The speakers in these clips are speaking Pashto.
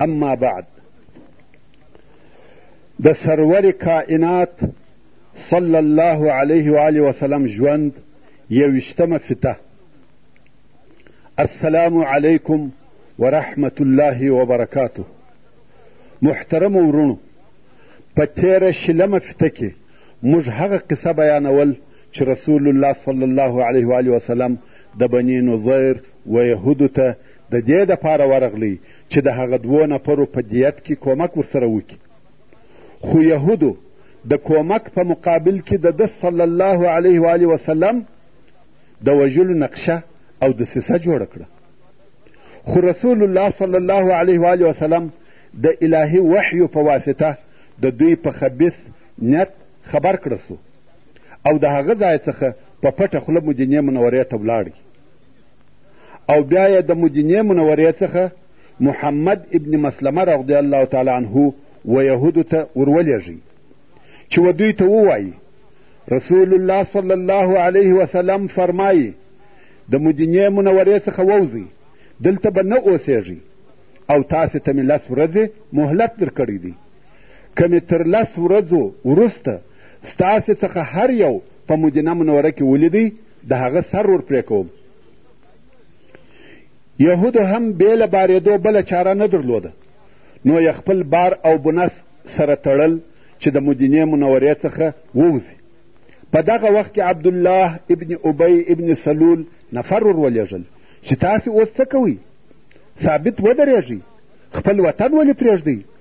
اما بعد د سرور کائنات صلی الله علیه و آله وسلم ژوند یویشتمه فته السلام علیکم ورحمت الله وبرکاته محترم ورونو په تیره شلمه فته کې موږ هغه قصه بیانول چې رسول الله صلی الله علیه و آله وسلم د بني نظیر و یهودو ته د دې دپاره ورغلی چې د هغه دوو نفرو په دیت کې کومک ورسره وکړي خو یهودو د کومک په مقابل کې د ده صلی الله علیه و آله وسلم د وژلو نقشه او دسیسه جوړه کړه خو رسول الله صلی الله علیه و آله وسلم د الهي وحیو په واسطه د دوی په خبیث نیت خبر کړه سو او د هغه ځای څخه په پټه خوله مدینې منورې ته ولاړ او بیا یې د مدینې منورې څخه محمد ابن مسلمه رضی الله تعالی عنه و یهودو ته ورولېږي چې و دوی ته ووایي رسول الله صلی الله علیه وسلم فرمایي د مدینې منورې څخه ووځئ دلته به نه اوسېږئ او تاسې ته مې لس ورځې مهلت درکړی دی که مې تر لس ورځو وروسته ستاسې څخه هر یو په مدینه منوره کې ولیدی د هغه سر ور پرې کوم یهودو هم بې له بارېدو بله چاره نه درلوده نو یې خپل بار او بنس سره تړل چې د مدینې منورې څخه ووځي په دغه وخت کې عبدالله ابن ابی ابن سلول نفر ور ولېږل چې تاسې اوس څه کوئ ثابت ودرېږئ خپل وطن ولې پرېږدئ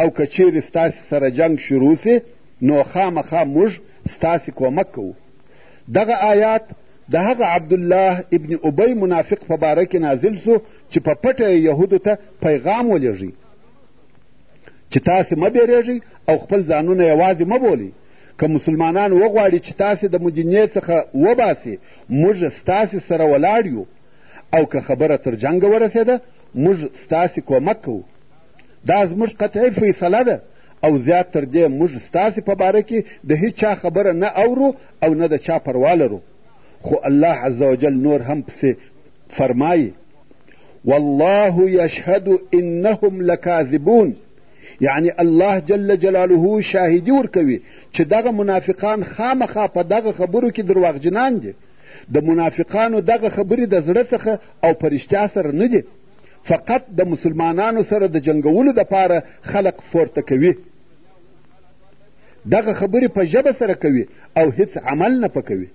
او که چیرې ستاسې سره جنگ شروع سي نو خامخا موږ ستاسې کومک کوو دغه آیات د هغه عبدالله ابن ابی منافق په باره کې نازل سو چې په پټه یې یهودو ته پیغام ولېږي چې تاسې مه بیرېږئ او خپل ځانونه یوازې مه بولئ که مسلمانان وغواړي چې تاسې د مدینې څخه وباسي موږ ستاسې سره ولاړ یو او که خبره تر جنګه ورسېده موږ ستاسې کومک کوو دا زموږ قطعي فیصله ده او زیات تر دې موږ ستاسې په باره کې د هیچا خبره نه اورو او نه د چا پروا لرو خو الله عز وجل نور هم پسې فرمایي والله یشهد انهم لکاذبون یعنی الله جل جلاله شاهدي ورکوي چې دغه منافقان خامخا په دغه خبرو کې درواغجنان دي د منافقانو دغه خبرې د زړه څخه او په رښتیا سره نه دي فقط د مسلمانانو سره د جنګولو دپاره خلق پورته کوي دغه خبرې په ژبه سره کوي او هیڅ عمل نه پکوي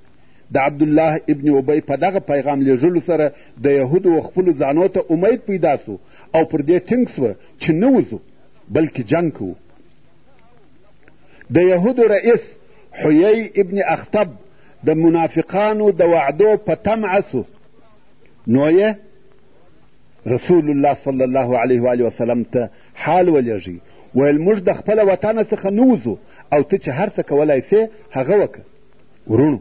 د عبدالله ابن ابی په دغه پیغام لیږلو سره د یهودو و خپلو ځانو ته امید پیدا سو او پر دې ټینګ سوه چې نه وځو بلکې جنګ کوو د یهودو رئیس حیی ابن اختب د منافقانو د وعدو په طمعه سو نو یې رسول الله صلی الله علیه و وسلم ته حال ولېږي ویل موږ د خپله وطنه څخه نه وځو او ته چې هر څه کولای سې هغه وکړه وروڼو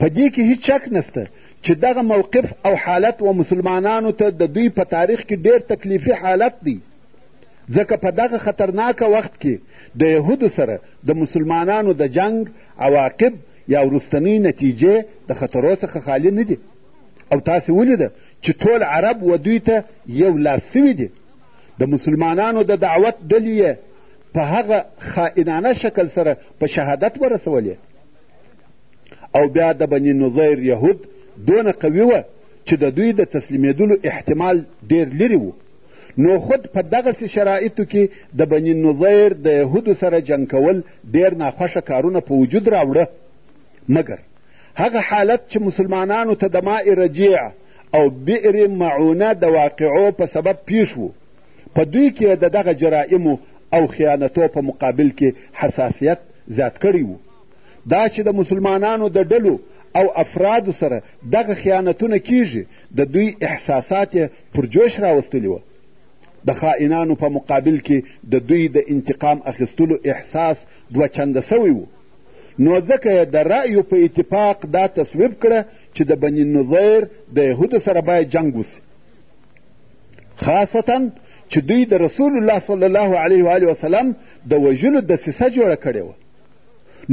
په دې کې هیڅ شک نسته چې دغه موقف او حالت و مسلمانانو ته د دوی په تاریخ کې ډېر تکلیفي حالت دی ځکه په دغه خطرناکه وخت کې د یهودو سره د مسلمانانو د جنګ عواقب یا وروستنۍ نتیجې د خطرو څخه خالي نه دي او تاسې ولیده چې ټول عرب و دوی ته یو لاس سوي دي د مسلمانانو د دعوت ډلې یې په هغه خائنانه شکل سره په شهادت ورسولې او بیا د بني نظیر یهود دونه قوي وه چې د دوی د تسلیمېدلو احتمال ډېر لرې و نو خود په دغسې شرایطو کې د بني نظیر د یهودو سره جنګ کول ډېر ناخوښه کارونه په وجود راوړه مګر هغه حالت چې مسلمانانو ته د ماء رجیع او بئر معونه د واقعو په سبب پیښ و په دوی کې د دغه جرائمو او خیانتو په مقابل کې حساسیت زیات کړی و دا چې د مسلمانانو د ډلو او افرادو سره دغه خیانتونه کیږي د دوی احساسات پر جوش راوستلي وه د خائنانو په مقابل کې د دوی د انتقام اخیستلو احساس دوه چنده سوی و نو ځکه یې د رأیو په اتفاق دا تصویب کړه چې د بني نظیر د یهودو سره باید جنګ وسي خاصتا چې دوی د رسول الله صلی الله علیه و وسلم د وژلو دسیسه جوړه کړې وه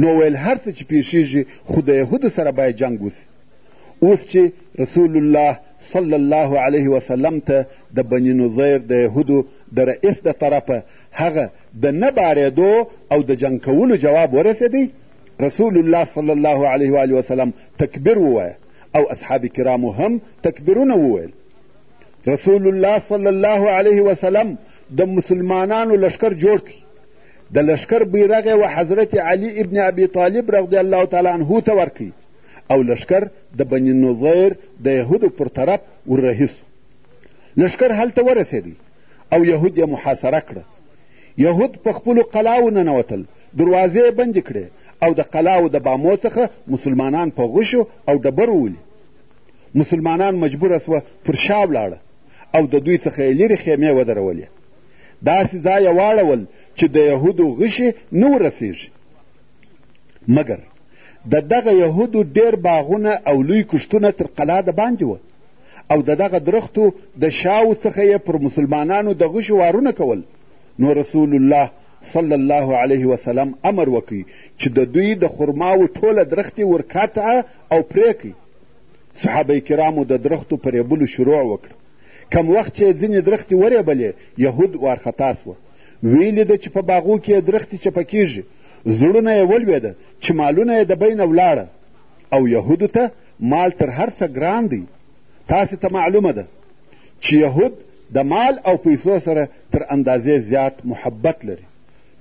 نو ویل هر څه چې پیښیږي خو د یهودو سره باید جنګ وسي اوس چې رسول الله صلی الله علیه وسلم ته د بني نظیر د یهودو د رئیس د طرفه هغه د نه بارېدو او د جنګ کولو جواب ورسېدی رسول الله صلی الله علیه و وسلم تکبیر ووایه او اصحاب کرامو هم تکبیرونه وویل رسول الله صلی الله علیه وسلم د مسلمانانو لشکر جوړ کړي د لشکر بیرغ و حضرت علی ابن ابي طالب رضی الله تعالی عنه ته ورکړي او لښکر د بني نظیر د یهودو پر طرف وررهي سو لښکر هلته ورسېدی او یهود یې محاصره کړه یهود په خپلو قلاو ننوتل دروازې یې بندې کړې او د قلاو د بامو څخه مسلمانان په غشو او ډبرو ولي مسلمانان مجبوره سوه پر شا ولاړه او د دوی څخه یې لرې خیمې ودرولې داسې ځای یې واړول چې د یهودو غشې نه ورسېږي مګر د دغه یهودو ډېر باغونه او لوی کښتونه تر قلا د باندې وه او د دغه درختو د شاو څخه یې پر مسلمانانو د غشو وارونه کول نو رسول الله صلی الله علیه وسلم امر وکړي چې د دوی د خرماو ټوله درختې ورکاته او پرې کړي صحابه کرامو د درختو په ریبلو شروع وکړه کم وخت چې ځینې درختې ورېبلې یهود وارخطا سوه ویلې ده چې په باغو کې یې درختې چپه کیږي زړونه یې ولوېده چې مالونه یې د بینه ولاړه او یهودو ته مال تر هر څه ګران دی تاسې ته معلومه ده چې یهود د مال او پیسو سره تر اندازې زیات محبت لري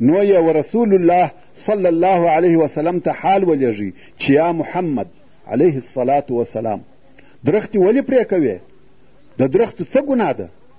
نو یې و رسول الله صلی الله علیه وسلم ته حال ولیږي چې یا محمد علیه الصلاة وسلام درختې ولې پرې کوې د درختو څه ګناه ده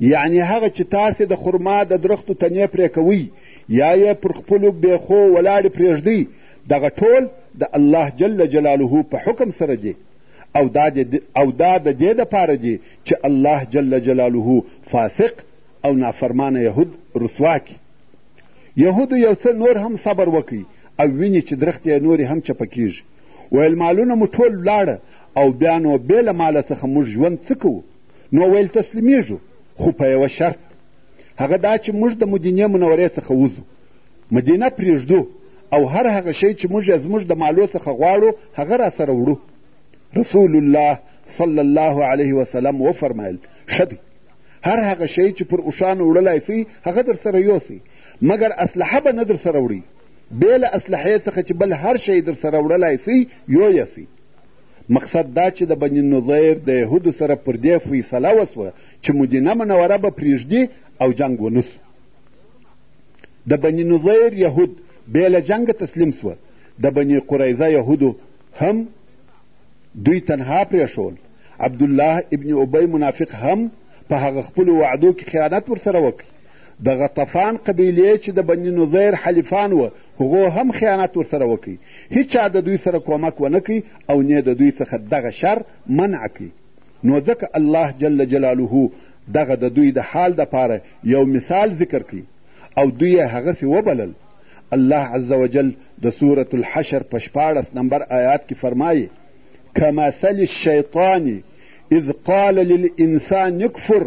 یعنی هغه چې تاسې د خرما د درختو تنې پرې کوئ یا یې پر خپلو بېخو ولاړې پرېږدئ دغه ټول د الله جل جلاله په حکم سره دي او دا او دا د دې دپاره دي چې الله جل جلاله فاسق او نافرمانه یهود رسوا کړي یهودو یو څه نور هم صبر وکړي او ویني چې درخت یې نورې هم چپه کیږي ویل مالونه مو ټول لاړه او بیا نو بې له ماله څخه موږ ژوند څه کوو نو ویل تسلیمیږو خو په یوه شرط هغه دا چې موږ د مدینې منورې څخه وځو مدینه پرېږدو او هر هغه شی چې موږ یې زموږ د مالو څخه غواړو هغه راسره وړو رسول الله صلی الله علیه وسلم وفرمایل ښه دی هر هغه شی چې پر اوښانو وړلی سئ هغه در سره یوسئ مګر اسلحه به نه در سره وړئ بې له اسلحې څخه چې بل هر شی در سره وړلی سئ یو یې سئ مقصد دا چې د بني نظیر د یهودو سره پر دې فیصله وسوه چې مدینه منوره به پرېږدي او جنګ ونه سو د بني نظیر یهود بې له جنګه تسلیم سوه د بني قریظه یهودو هم دوی تنها پرېښول عبدالله ابن ابی منافق هم په هغه خپلو وعدو کې خیانت ورسره وکړ د غطفان قبیلې چې د بني نظیر حلیفان وه هغو هم خیانت ورسره وکړي هیچا د دوی سره کمک ونه کوي او نه د دوی څخه دغه شر منع کوي نو ځکه الله جل جلاله دغه د دوی د حال دپاره یو مثال ذکر کوي او دوی یې هغسې وبلل الله عز وجل د سورة الحشر په شپاړس نمبر آیات کې فرمایي کمثل الشیطان اذ قال للانسان اکفر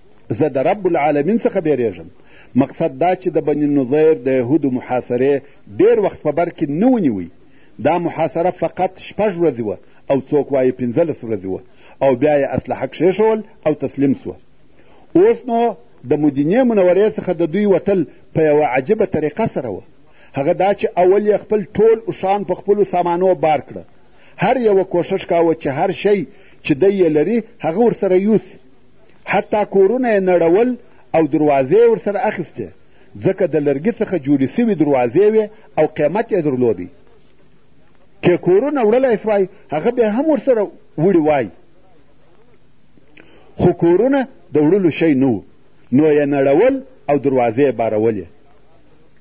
زه د رب العالمین څخه بیریږم مقصد دا چې د بني نظیر د یهودو محاصرې ډیر وخت په بر کې نه ونیوی دا محاصره فقط شپږ ورځې وه او څوک وایي پنځلس ورځې وه او بیا یې اسلحه کښېښول او تسلیم سوه اوس نو د مدینې منورې څخه د دوی وتل په یوه عجیبه طریقه سره وه هغه دا چې اول یې خپل ټول اوښان په خپلو سامانو بار کړه هر یوه کوښښ کاوه چې هر شی چې دی یې لري هغه ورسره یوسي حتی کورونه یې نړول او دروازې یې ورسره اخیستې ځکه د لرګي څخه جوړې سوي دروازې وې او قیمت یې درلودی که کورونه وړلی سوای هغه بیا هم ورسره وړي وای خو کورونه د وړلو شی نه و نو یې نړول او دروازې یې بارولې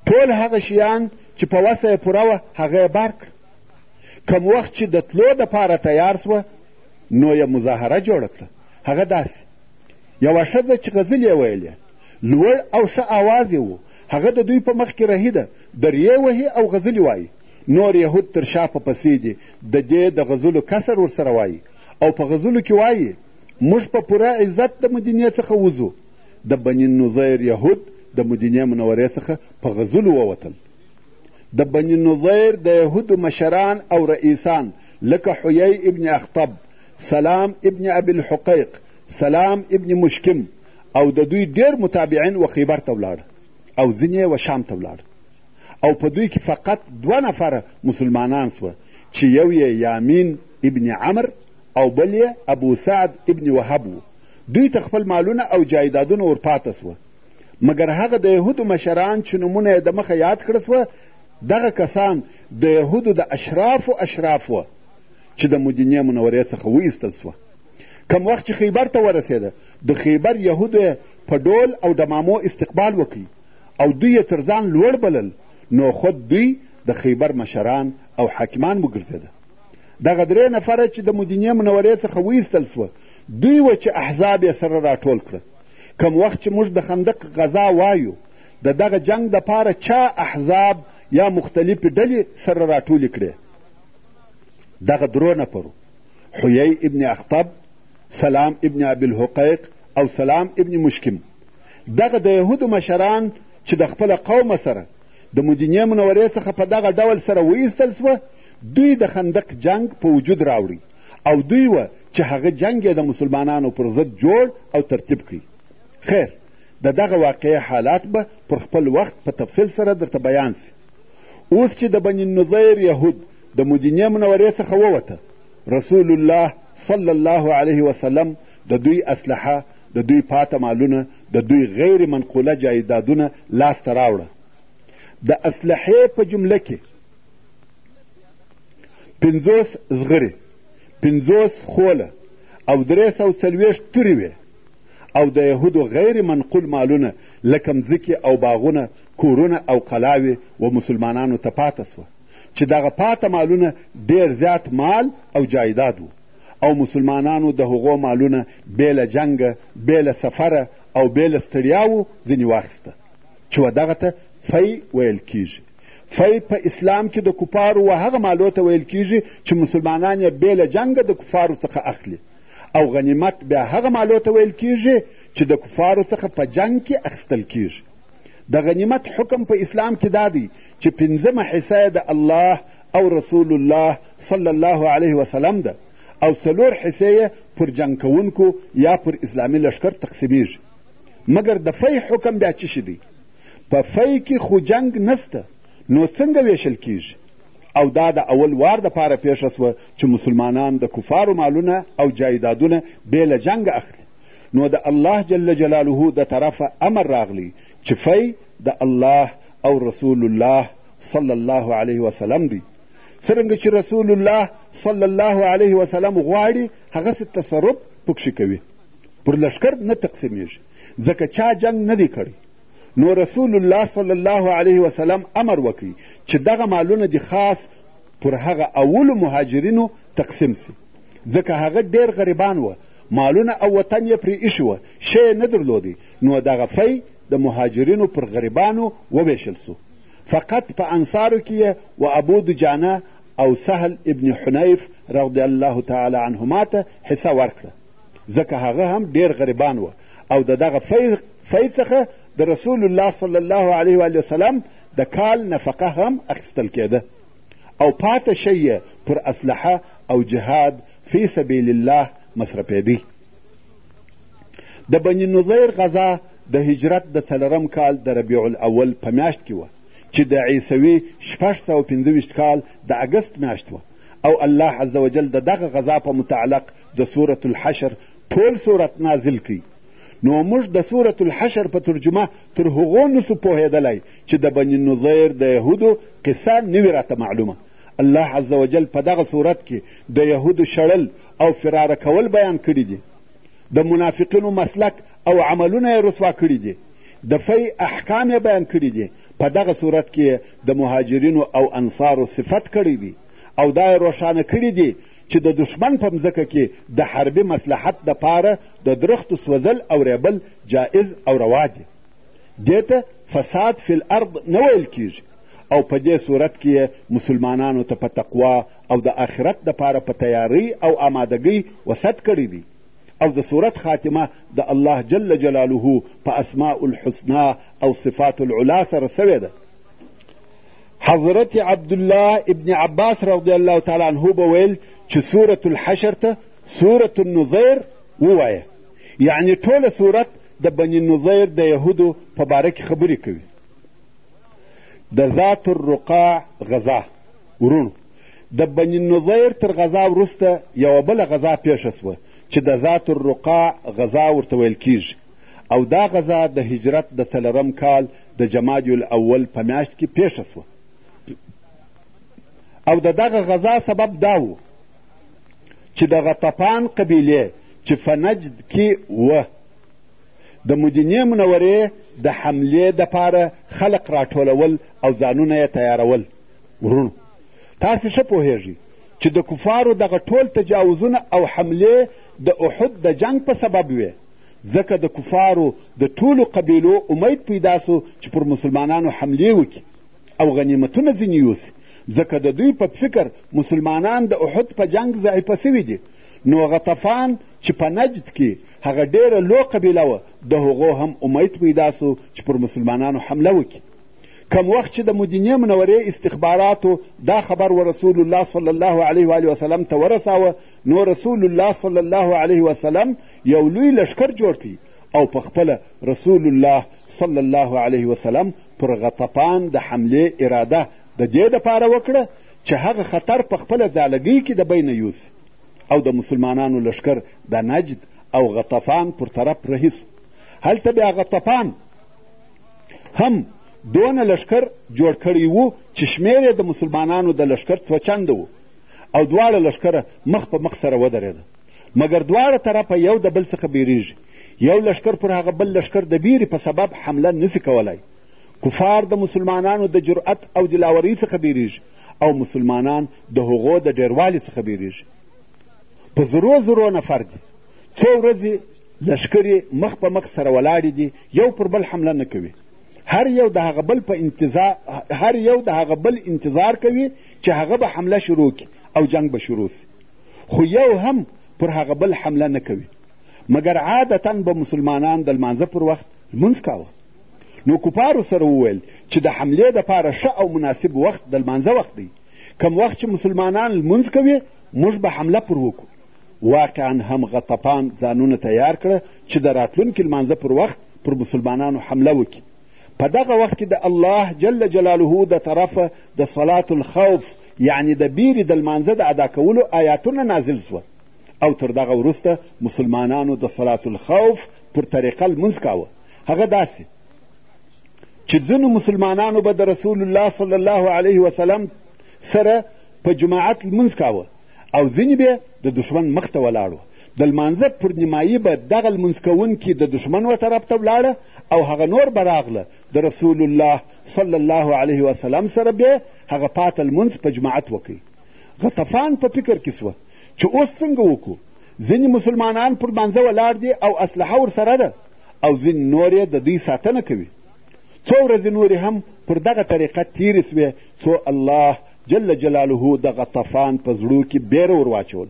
ټول هغه شیان چې په وسه یې پوره وه هغه یې بار کړ کم وخت چې د تلو دپاره تیار سوه نو یې مظاهره جوړه کړه هغه داسې یوه ښځه چې غزل یې ویلې لوړ او ښه آواز یې و هغه د دوی په مخ کې رهي ده درې وهي او غزلې وایي نور یهود تر شا په پسې دي د دې د غزلو کسر ورسره وایي او په غزلو کې وایي موږ په پوره عزت د مدینې څخه وځو د بني نظیر یهود د مدینې منورې څخه په غزلو ووتل د بني نظیر د یهودو مشران او رئیسان لکه حیی ابن اخطب سلام ابن ابي الحقیق سلام ابن مشکم او د دوی ډېر متابعین و خیبر ته ولاړ او ځینې و شام ته ولاړ او په دوی کې فقط دوه نفره مسلمانان سوه چې یو یې یامین ابن عمر او بل یې ابو سعد ابن وهب و دوی ته خپل مالونه او جایدادونه ورپاته سوه مګر هغه د یهودو مشران چې نومونه یې د مخه یاد کړه سوه دغه کسان د یهودو د اشرافو اشراف وه چې د مدینې منورې څخه وایستل سوه کم وخت چې خیبر ته ورسېده د خیبر یهودو یې په ډول او ډمامو استقبال وکړي او دوی یې تر ځان لوړ بلل نو خود دوی د خیبر مشران او حاکمان وګرځېده دغه درې نفره چې د مدینې منورې څخه وایستل سوه دوی وه چې احزاب یې سره راټول کړه کم وخت چې موږ د خندق غزا وایو د دغه جنګ دپاره چا احزاب یا مختلفې ډلې سره راټولې کړې دغه درو نفرو حیی ابن اخطب سلام ابن ابي الحقیق او سلام ابن مشکم دغه د یهودو مشران چې د خپل قومه سره د مدینې منورې څخه په دغه ډول سره وایستل سوه دوی د خندق جنګ په وجود راوړي او دوی وه چې هغه جنګ یې د مسلمانانو پر ضد جوړ او ترتیب کړي خیر د دغه واقعې حالات به پر خپل وخت په تفصیل سره درته بیان سي اوس چې د بني نظیر یهود د مدینې منورې څخه ووته رسول الله صلی الله علیه وسلم د دوی اسلحه د دوی پاته مالونه د دوی غیر منقوله جایدادونه لاسته راوړه د اسلحې په جمله کې پنځوس زغرې پنځوس خوله او درې سوه څلوېښت تورې وې او د یهودو غیر منقول مالونه لکه مځکې او باغونه کورونه او قلاوې و مسلمانانو ته پاته سوه چې دغه پاته مالونه ډېر زیات مال او جایداد و او مسلمانانو د هغو مالونه بې له جنګه بې له سفره او بې له ستړیاوو ځینې واخیسته چې و دغه ته فی ویل کیږي فی په اسلام کې د کفارو و هغه مالو ته ویل کیږي چې مسلمانان یې بې له جنګه د کفارو څخه اخلي او غنیمت بیا هغه مالو ته ویل کیږي چې د کفارو څخه په جنګ کې اخیستل کیږي د غنیمت حکم په اسلام کې دا دی چې پنځمه حصه د الله او رسول الله صلی الله علیه وسلم ده او څلور حصې یې پر جنګ کوونکو یا پر اسلامي لښکر تقسیمیږي مګر د فی حکم بیا څه شي دی په فی کې خو جنګ نسته نو څنګه ویشل کیږي او دا د اول وار د پاره پیښه شوه چې مسلمانان د کفارو مالونه او جایدادونه بې له جنګ اخلي نو د الله جل جلاله د طرفه امر راغلی چې فی د الله او رسول الله صلی الله علیه وسلم دی څرنګه چې رسول الله صلی الله علیه وسلم غواړي هغسې تصرف پکښې کوي پر لښکر نه تقسیمیږي ځکه چا جنګ نه دی کړی نو رسول الله صلی الله علیه وسلم امر وکړي چې دغه مالونه دې خاص پر هغه اولو مهاجرینو تقسیم سي ځکه هغه ډېر غریبان وه مالونه او وطن یې پرې ایښي وه شی نه درلودی نو دغه فی د مهاجرینو پر غریبانو وویشل سو فقط په انصارو کې یې و ابو دجانه او سهل ابن حنیف رضی الله تعالی عنهما ته حصه ورکړه ځکه هغه هم ډېر غریبان و او د دغه فی څخه د رسول الله صلی الله علیه و وسلم د کال نفقه هم اخیستل کېده او پاته شی یې پر اسلحه او جهاد فی سبیل الله مصرفېدی د بني نظیر غذا د هجرت د څلورم کال د ربیع الاول په میاشت کې وه چې د عیسوي شپږ سوه پنځه ویشت کال د اګست میاشت وه او الله عز وجل د دغه غذا په متعلق د سورة الحشر ټول سورت نازل کړي نو موږ د سورة الحشر په ترجمه تر هغو نسو پوهېدلی چې د بني نظیر د یهودو قصه نه وي راته معلومه الله عز وجل په دغه صورت کې د یهودو شړل او فراره کول بیان کړي دي د منافقینو مسلک او عملونه یې رسوا کړي دي د فی احکام یې بیان کړي دي په دغه صورت کې د مهاجرینو او انصارو صفت کړی دی او دا یې روښانه کړي دي چې د دښمن په مځکه کې د حربي مصلحت دپاره د درختو سوځل او ریبل جایز او روا دي دې ته فساد فی الارض نه ویل کیږي او په دې صورت کې مسلمانانو ته په تقوا او د آخرت دپاره په تیاری او آمادګۍ وسط کړی دی او د صورت خاتمه د الله جل جلاله په اسماء الحسنا او صفات العلا سره سوې ده حضرت عبدالله ابن عباس رضی الله تعالی عنه به ویل چې سورة الحشر ته سورة النظیر ووایه یعنی ټوله سورت د بني نظیر د یهودو په باره کې خبرې کوي د ذات الرقاع غذا ورونو د بني نظیر تر غذا وروسته یوه بله غذا پیښه سوه چې د ذات الرقاع غذا ورته ویل کیږي او دا غزا د هجرت د څلورم کال د جمادی الاول په میاشت کې پیښه شوه او د دغه غزا سبب دا و چې د غطفان قبیلې چې په نجد کې وه د مدینې منورې د حملې دپاره خلق راټولول او ځانونه یې تیارول ورونو تاسې ښه پوهیږئ چې د کفارو دغه ټول تجاوزونه او حملې د احد د جنگ په سبب وې ځکه د کفارو د ټولو قبیلو امید پیدا سو چې پر مسلمانانو حملې وکړي او غنیمتونه ځینې یوسي ځکه د دوی په فکر مسلمانان د احد په جنګ ضعیفه سوي دي نو غطفان چې په نجد کې هغه ډېره لو قبیله وه د هغو هم امید پیدا سو چې پر مسلمانانو حمله وکړي کم وخت چې د مدینې منورې استخباراتو دا خبر و رسول الله صلی الله علیه و وسلم ته ورساوه نو رسول الله صلی الله علیه وسلم یو لوی لشکر جوړ کړي او په خپله رسول الله صلی الله علیه وسلم پر غطفان د حملې اراده د دې دپاره وکړه چې هغه خطر په خپله ځالګۍ کې د بینه یوسي او د مسلمانانو لشکر د نجد او غطفان پر طرف رهي سو هلته بیا غطفان هم دونه لشکر جوړ کړی وو چې شمېر د مسلمانانو د لشکر څو چنده وو او دواړه لشکره مخ په مخ سره ودرېده مګر دواړه طرفه یو د بل څخه بیریږي یو لشکر پر هغه بل لشکر د بیرې په سبب حمله نسی کولای کفار د مسلمانانو د جرأت او دلاورۍ څخه بیریږي او مسلمانان د هغو د ډیروالي څخه بیریږي په زرو زرو نفر دي څو ورځې لشکرې مخ په مخ سره ولاړې دي یو پر بل حمله نه کوي هر یو د هغه بل په انتظار هر یو د هغه بل انتظار کوي چې هغه به حمله شروع کړي او جنگ به شروع سي خو یو هم پر هغه بل حمله نه کوي مګر عادتا به مسلمانان د لمانځه پر وخت لمونځ کاوه نو کفارو سره وویل چې د حملې دپاره ښه او مناسب وخت د لمانځه وخت دی کم وخت چې مسلمانان لمونځ کوي موږ به حمله پر وکړو واقعا هم غطفان ځانونه تیار کړه چې د راتلونکي لمانځه پر وخت پر مسلمانانو حمله وکړي په دغه وخت کې د الله جل جلاله د طرفه د صلات الخوف یعنی د بیرې د لمانځه د ادا کولو آیاتونه نازل سوه او تر دغه وروسته مسلمانانو د صلات الخوف پر طریقه لمونځ کاوه هغه داسې چې ځینو مسلمانانو به د رسول الله صلی الله علیه وسلم سره په جماعت لمونځ کاوه او ځینې به د دښمن مخ ته ولاړو د لمانځه پر نیمایي به دغه لمونځ کوونکي د دښمن و طرف ته ولاړه او هغه نور به راغله د رسول الله صلی الله علیه وسلم سره به هغه پاته لمونځ په جماعت وکړي غطفان په فکر کې سوه چې اوس څنګه وکړو ځینې مسلمانان پر لمانځه ولاړ دي او اسلحه ورسره ده او ځینې نور یې د دوی ساتنه کوي څو ورځې نورې هم پر دغه طریقه تیرې سوې څو الله جل جلاله د غطفان په زړو کې بیره ور واچول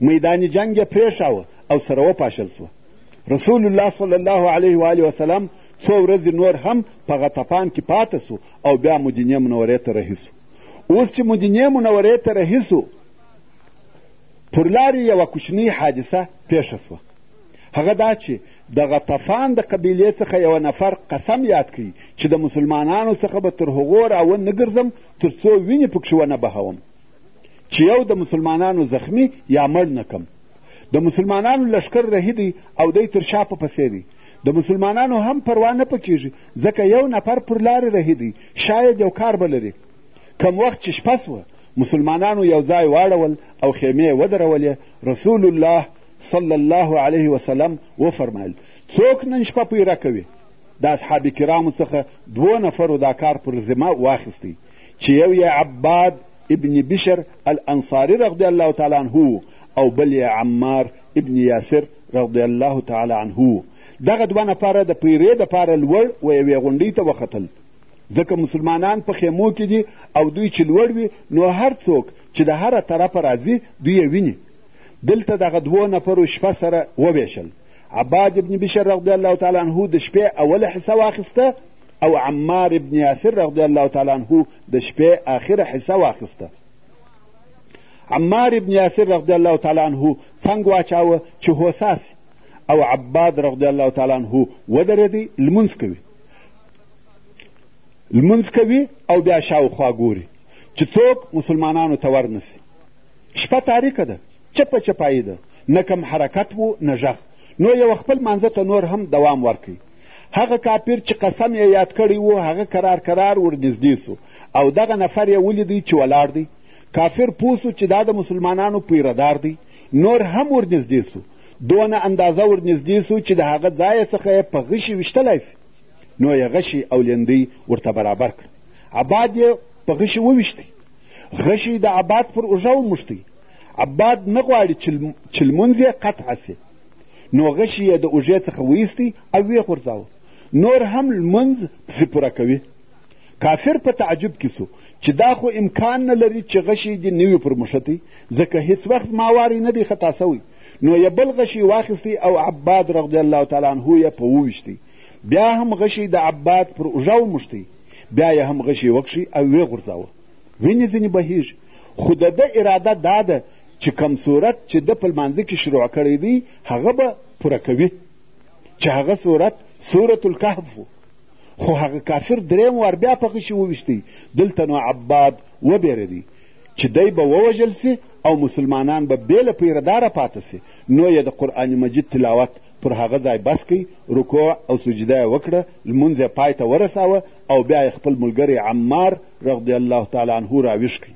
میدان جنګ یې پرېښاوه او سره وپاشل سوه رسول الله صلی الله علیه و آله وسلم څو ورځې نور هم په غطفان کې پاته سو او بیا مدینې منورې ته رهي سو اوس چې مدینې منورې ته رهي سو پر لارې یوه کوچنۍ حادثه پېښه سوه هغه دا چې د غطفان د قبیلې څخه یوه نفر قسم یاد کوي چې د مسلمانانو څخه به تر هغو راونه ګرځم تر څو وینې پکښې ونه بهوم چې یو د مسلمانانو زخمی یا مړ نه کم د مسلمانانو لشکر رهي دی او دی تر شا په پسې دی د مسلمانانو هم پروا نه پکېږي ځکه یو نفر پر لارې رهي دی شاید یو کار به لري کم وخت چې شپه سوه مسلمانانو یو ځای واړول او خیمې یې ودرولې رسول الله صلی الله علیه وسلم وفرمایل څوک نن شپه پیره کوي د اصحاب کرامو څخه دوو نفرو دا کار پر ذمه واخیستی چې یو یې عباد ابن بشر الانصاري رضی الله تعالی عنه او بل یې عمار ابن یاسر رضی الله تعالی عنه دغه دوه نفره د پیرې دپاره لوړ و یوې غونډۍ ته وختل ځکه مسلمانان په خیمو کې دي او دوی چې لوړ وي نو هر څوک چې د هره طرفه راځي دوی یې ویني دلته دغه دوو نفرو شپه سره وویشل عباد ابن بشر رضی الله تعالی عنه د شپې اوله حصه واخیسته او عمار ابن یاسر رضی الله تعالی عنه د شپې آخره حصه واخیسته عمار ابن یاسر رضی الله تعالی عنه څنګ واچاوه چې هوسا سي او عباد رضی الله تعالی عنه ودرېدی لمونځ کوي لمونځ کوي او بیا شاوخوا ګوري چې څوک مسلمانانو ته ورنسي شپه تاریکه ده چپه چپایي ده نه کوم حرکت و نه ږغ نو یوه خپل مانځه ته نور هم دوام ورکړي هغه کافر چې قسم یې یاد کړی و هغه کرار کرار ورنږدې سو او دغه نفر یې ولیدی چې ولاړ دی کافر پوه سو چې دا د مسلمانانو پیردار دی نور هم ورنږدې سو دونه اندازه ورنږدې سو چې د هغه ځایه څخه یې په غشي ویشتلی سي نو یې غشي او لیندۍ ورته برابر کړ عباد یې په غشي وویشتی غشي د عباد پر اوږه وموښتی عباد نه غواړي چې لمونځ یې قطعه سي نو غشي یې د اوږې څخه ویستی او ویې غورځاوه نور هم لمونځ پسې پوره کوي کافر په تعجب کې سو چې دا خو امکان نه لري چې غشی دې نه وي پر مشتی ځکه هیڅ وخت زما واری نه دی خطا سوی نو یې بل غشی واخیستی او عباد رضی الله تعالی عنه یې په وویشتی بیا هم غشی د عباد پر اوږه وموښتی بیا یې هم غشی وکښی او ویې غورځاوه وینې ځینې بهیږي خو د ده اراده دا ده چې کم صورت چې ده په لمانځه کې شروع کړی دی هغه به پوره کوي چې هغه صورت سورة الکهف و خو هغه کافر دریم وار بیا په غشي وویشتی دلته نو عباد وبېرېدی چې دی به ووژل سي او مسلمانان به بې له پیرداره پاته سي نو یې د قرآن مجید تلاوت پر هغه ځای بس کوي رکوع او سجده یې وکړه لمونځ یې پای ته ورساوه او بیا یې خپل ملګری عمار رضی الله تعالی عنه راویښ کړ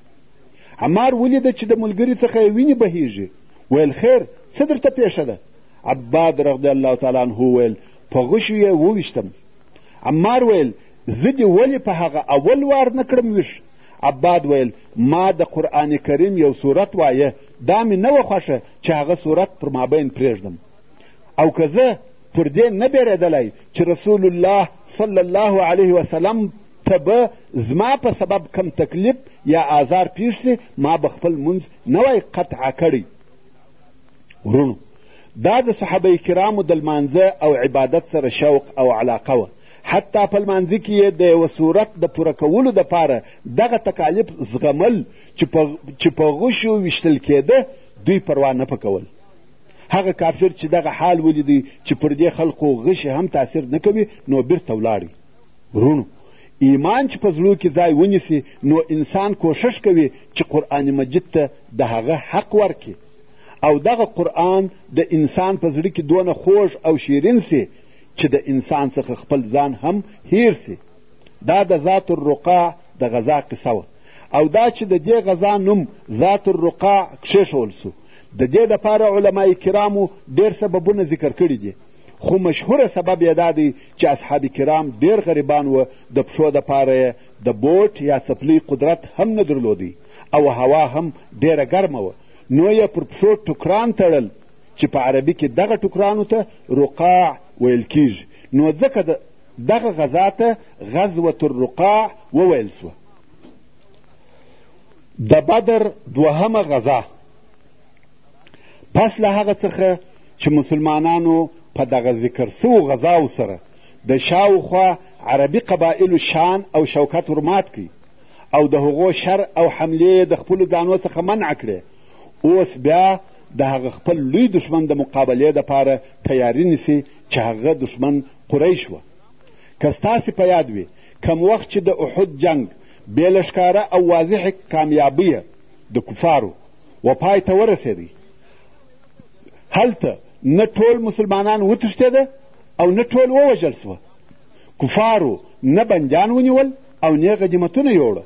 عمار ولیده چې د ملګري څخه یې وینې بهیږي ویل خیر څه درته پیښه ده عباد رضی الله تعالی عنه ویل په غشو یې وویشتم عمار ویل زه دې ولې په هغه اول وار نه کړم ویښ عباد ویل ما د قرآن کریم یو صورت وایه دا مې نه وه خوښه چې هغه صورت پر مابین پرېږدم او که زه پر دې نه بېرېدلی چې رسول الله صلی الله علیه وسلم ته به زما په سبب کم تکلیف یا آزار پیښ سي ما به خپل مونځ نه وای قطعه کړی ورونو دا د صحابه کرامو د لمانځه او عبادت سره شوق او علاقه وه حتی په لمانځه کې یې د یوه صورت د پوره کولو دپاره دغه تکالیف زغمل چې په غشو ویشتل کېده دوی پروا نه پکول هغه کافر چې دغه حال ولیدی چې پر دې خلقو غشې هم تاثیر نه کوي نو بیرته ولاړی ورونو ایمان چې په زړو کې ځای ونیسي نو انسان کوښښ کوي چې قرآن مجید ته د هغه حق ورکړي او دغه قرآن د انسان په زړه کې دونه خوږ او شیرین سي چې د انسان څخه خپل ځان هم هیر سي دا د ذات الرقاع د غذا قصه وه او دا چې د دې غذا نوم ذات الرقاع کښېښول سو د دې دپاره علما کرامو ډېر سببونه ذکر کړي دي خو مشهوره سبب یې دا دی چې اصحاب کرام ډېر غریبان و د پښو دپاره یې د بوټ یا څپلۍ قدرت هم نه درلودی او هوا هم ډېره ګرمه وه نو یې پر پښو ټوکران تړل چې په عربي کې دغه ټوکرانو ته رقاع ویل کیږي نو ځکه دغه غذا ته غزوة الرقاع وویل سوه د بدر دوهمه غزا پس له هغه څخه چې مسلمانانو په دغه ذکر سوو غزاو سره د شاوخوا عربي قبایلو شان او شوکت ورمات کړي او د هغو شر او حملې د خپلو ځانو څخه منع کړې اوس بیا د هغه خپل لوی دښمن د مقابلې دپاره تیاری نیسي چې هغه دښمن قریش وه که ستاسې په یاد وي کوم وخت چې د احد جنګ بې له ښکاره او واضحې کامیابیه د کفارو و پای ته ورسېدی هلته نه ټول مسلمانان وتښتېده او نه ټول ووژل سوه کفارو نه بندیان ونیول او نه غنیمتونه یوړه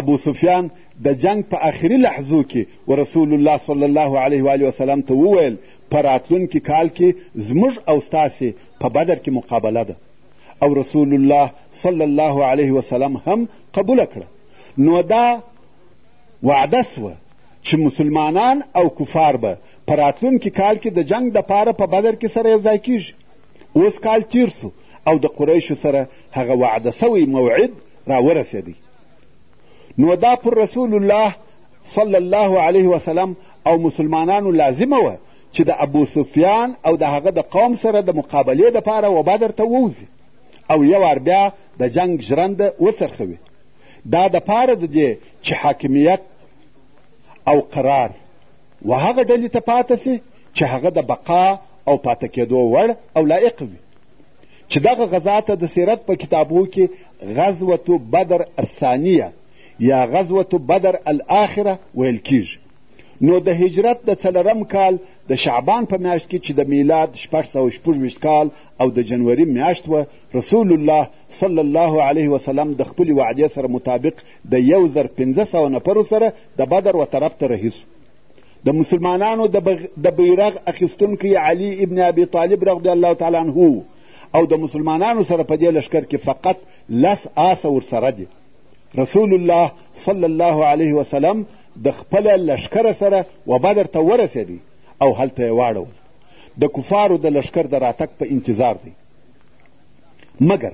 ابو سفیان د جنگ په آخري لحظو کې و رسول الله صلی الله علیه و وسلم ته وویل په راتلونکي کال کې زموږ او ستاسې په بدر کې مقابله ده او رسول الله صلی الله علیه وسلم هم قبوله کړه نو دا وعده سوه چې مسلمانان او کفار به په راتلونکي کال کې د جنگ دپاره په بدر کې سره یو ځای کیږي اوس کال تیر سو او د قریشو سره هغه وعده سوی موعد راورسېدی نو دا پر رسول الله صلی الله علیه وسلم او مسلمانانو لازمه وه چې د ابو سفیان او د هغه د قوم سره د مقابلې دپاره و بدر ته ووځي او یو وار بیا د جنګ ژرنده وڅرخوي دا د پاره د دې چې حاکمیت او قرار و هغه ډلې ته پاته سي چې هغه د بقا او پاته کېدو وړ او لایق وي چې دغه غزا ته د سیرت په کتابو کې غزوة بدر الثانیه یا غزوة بدر الاخره ویل کیږي نو د هجرت د څلورم کال د شعبان په میاشت کې چې د میلاد شپږ سوه شپږ ویشت کال او د جنوري میاشت وه رسول الله صلی الله علیه وسلم د خپلې وعدې سره مطابق د یو زر پنځه سوه نفرو سره د بدر و طرف ته رهي سو د مسلمانانو د بیرغ اخیستونکی علی ابن ابي طالب رضی الله تعالی عنه او د مسلمانانو سره په دې لښکر کې فقط لس آسه ورسره دي رسول الله صلی الله علیه وسلم د خپل لشکر سره و بدر ته ورسېدی او هلته یې واړول د کفارو د لشکر د راتګ په انتظار دی مګر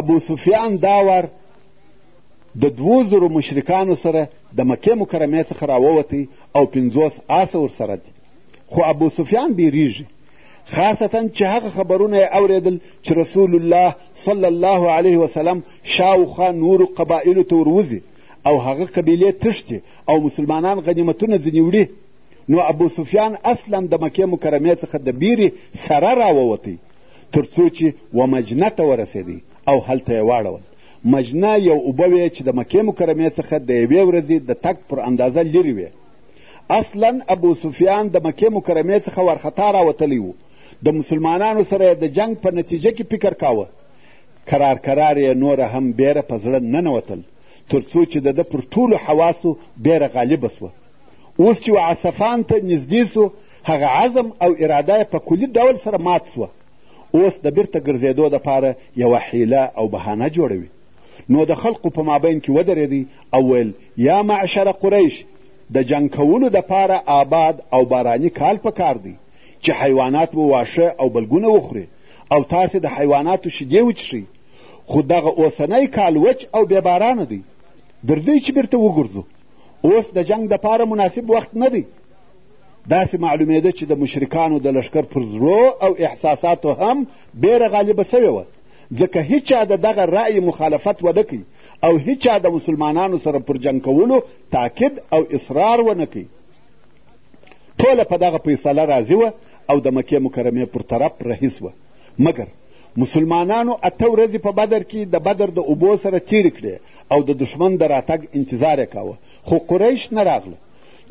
ابو سفیان دا وار د دوو زرو مشرکانو سره د مکې مکرمې څخه راووتی او پنځوس آسه ورسره دي خو ابو سفیان بیریږي خاصتا چې هغه خبرونه یې اورېدل چې رسول الله صلی الله علیه وسلم شاوخوا نورو قبایلو ته وروځي او هغه قبیلې تښتي او مسلمانان غنیمتونه ځینې وړي نو ابو سفیان اصلا د مکې مکرمې څخه د بیرې سره راووتی تر څو چې و مجنه ته ورسېدی او هلته یې واړول مجنه یو اوبه وې چې د مکې مکرمې څخه د یوې ورځې د تګ پر اندازه لرې وې اصلا ابو سفیان د مکې مکرمې څخه وارخطا راوتلی و د مسلمانانو سره د جنگ په نتیجه کې فکر کاوه کرار کرار یې نوره هم بیره په زړه ننوتل تر څو چې د ده پر ټولو حواسو بیره غالبه سوه اوس چې وعصفان ته نږدې سو هغه عزم او اراده یې په کلي ډول سره مات سوه اوس د بیرته ګرځېدو دپاره یوه حیله او بهانه جوړوي نو د خلقو په مابین کې ودرېدی او ویل یا معشر قریش د جنګ کولو دپاره آباد او باراني کال په کار دی چې حیوانات و واښه او بلګونه وخوري او تاسې د حیواناتو شیدې وچښئ خو دغه اوسنی کال وچ او بې بارانه دی درځئ چې بیرته وګرځو اوس د جنګ دپاره مناسب وخت نه دی داسې معلومېده چې د مشرکانو د لښکر پر زړو او احساساتو هم بیره غالبه سوې وه ځکه هیچا د دغه رأی مخالفت ونه کوي او هیچا د مسلمانانو سره پر جنګ کولو تاکید او اصرار ونه کوي ټوله په دغه فیصله راضي وه او د مکې مکرمې پر طرف رهي سوه مګر مسلمانانو اته ورځې په بدر کې د بدر د اوبو سره تېرې کړې او د دښمن د راتګ انتظار یې کاوه خو قریش نه راغله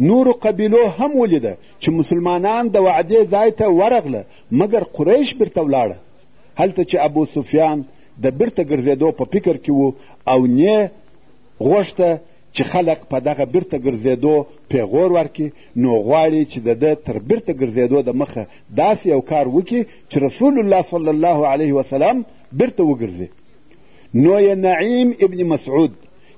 نورو قبیلو هم ولیده چې مسلمانان د وعدې ځای ته ورغله مګر قریش بیرته ولاړه هلته چې ابو سفیان د بیرته ګرځېدو په فکر کې و او نه غوښته چې خلق په دغه بیرته ګرځېدو پیغور ورکړي نو غواړي چې د ده تر بیرته ګرځېدو د مخه داسې یو کار وکړي چې رسول الله صلی الله علیه وسلم بیرته وګرځي نو یې نعیم ابن مسعود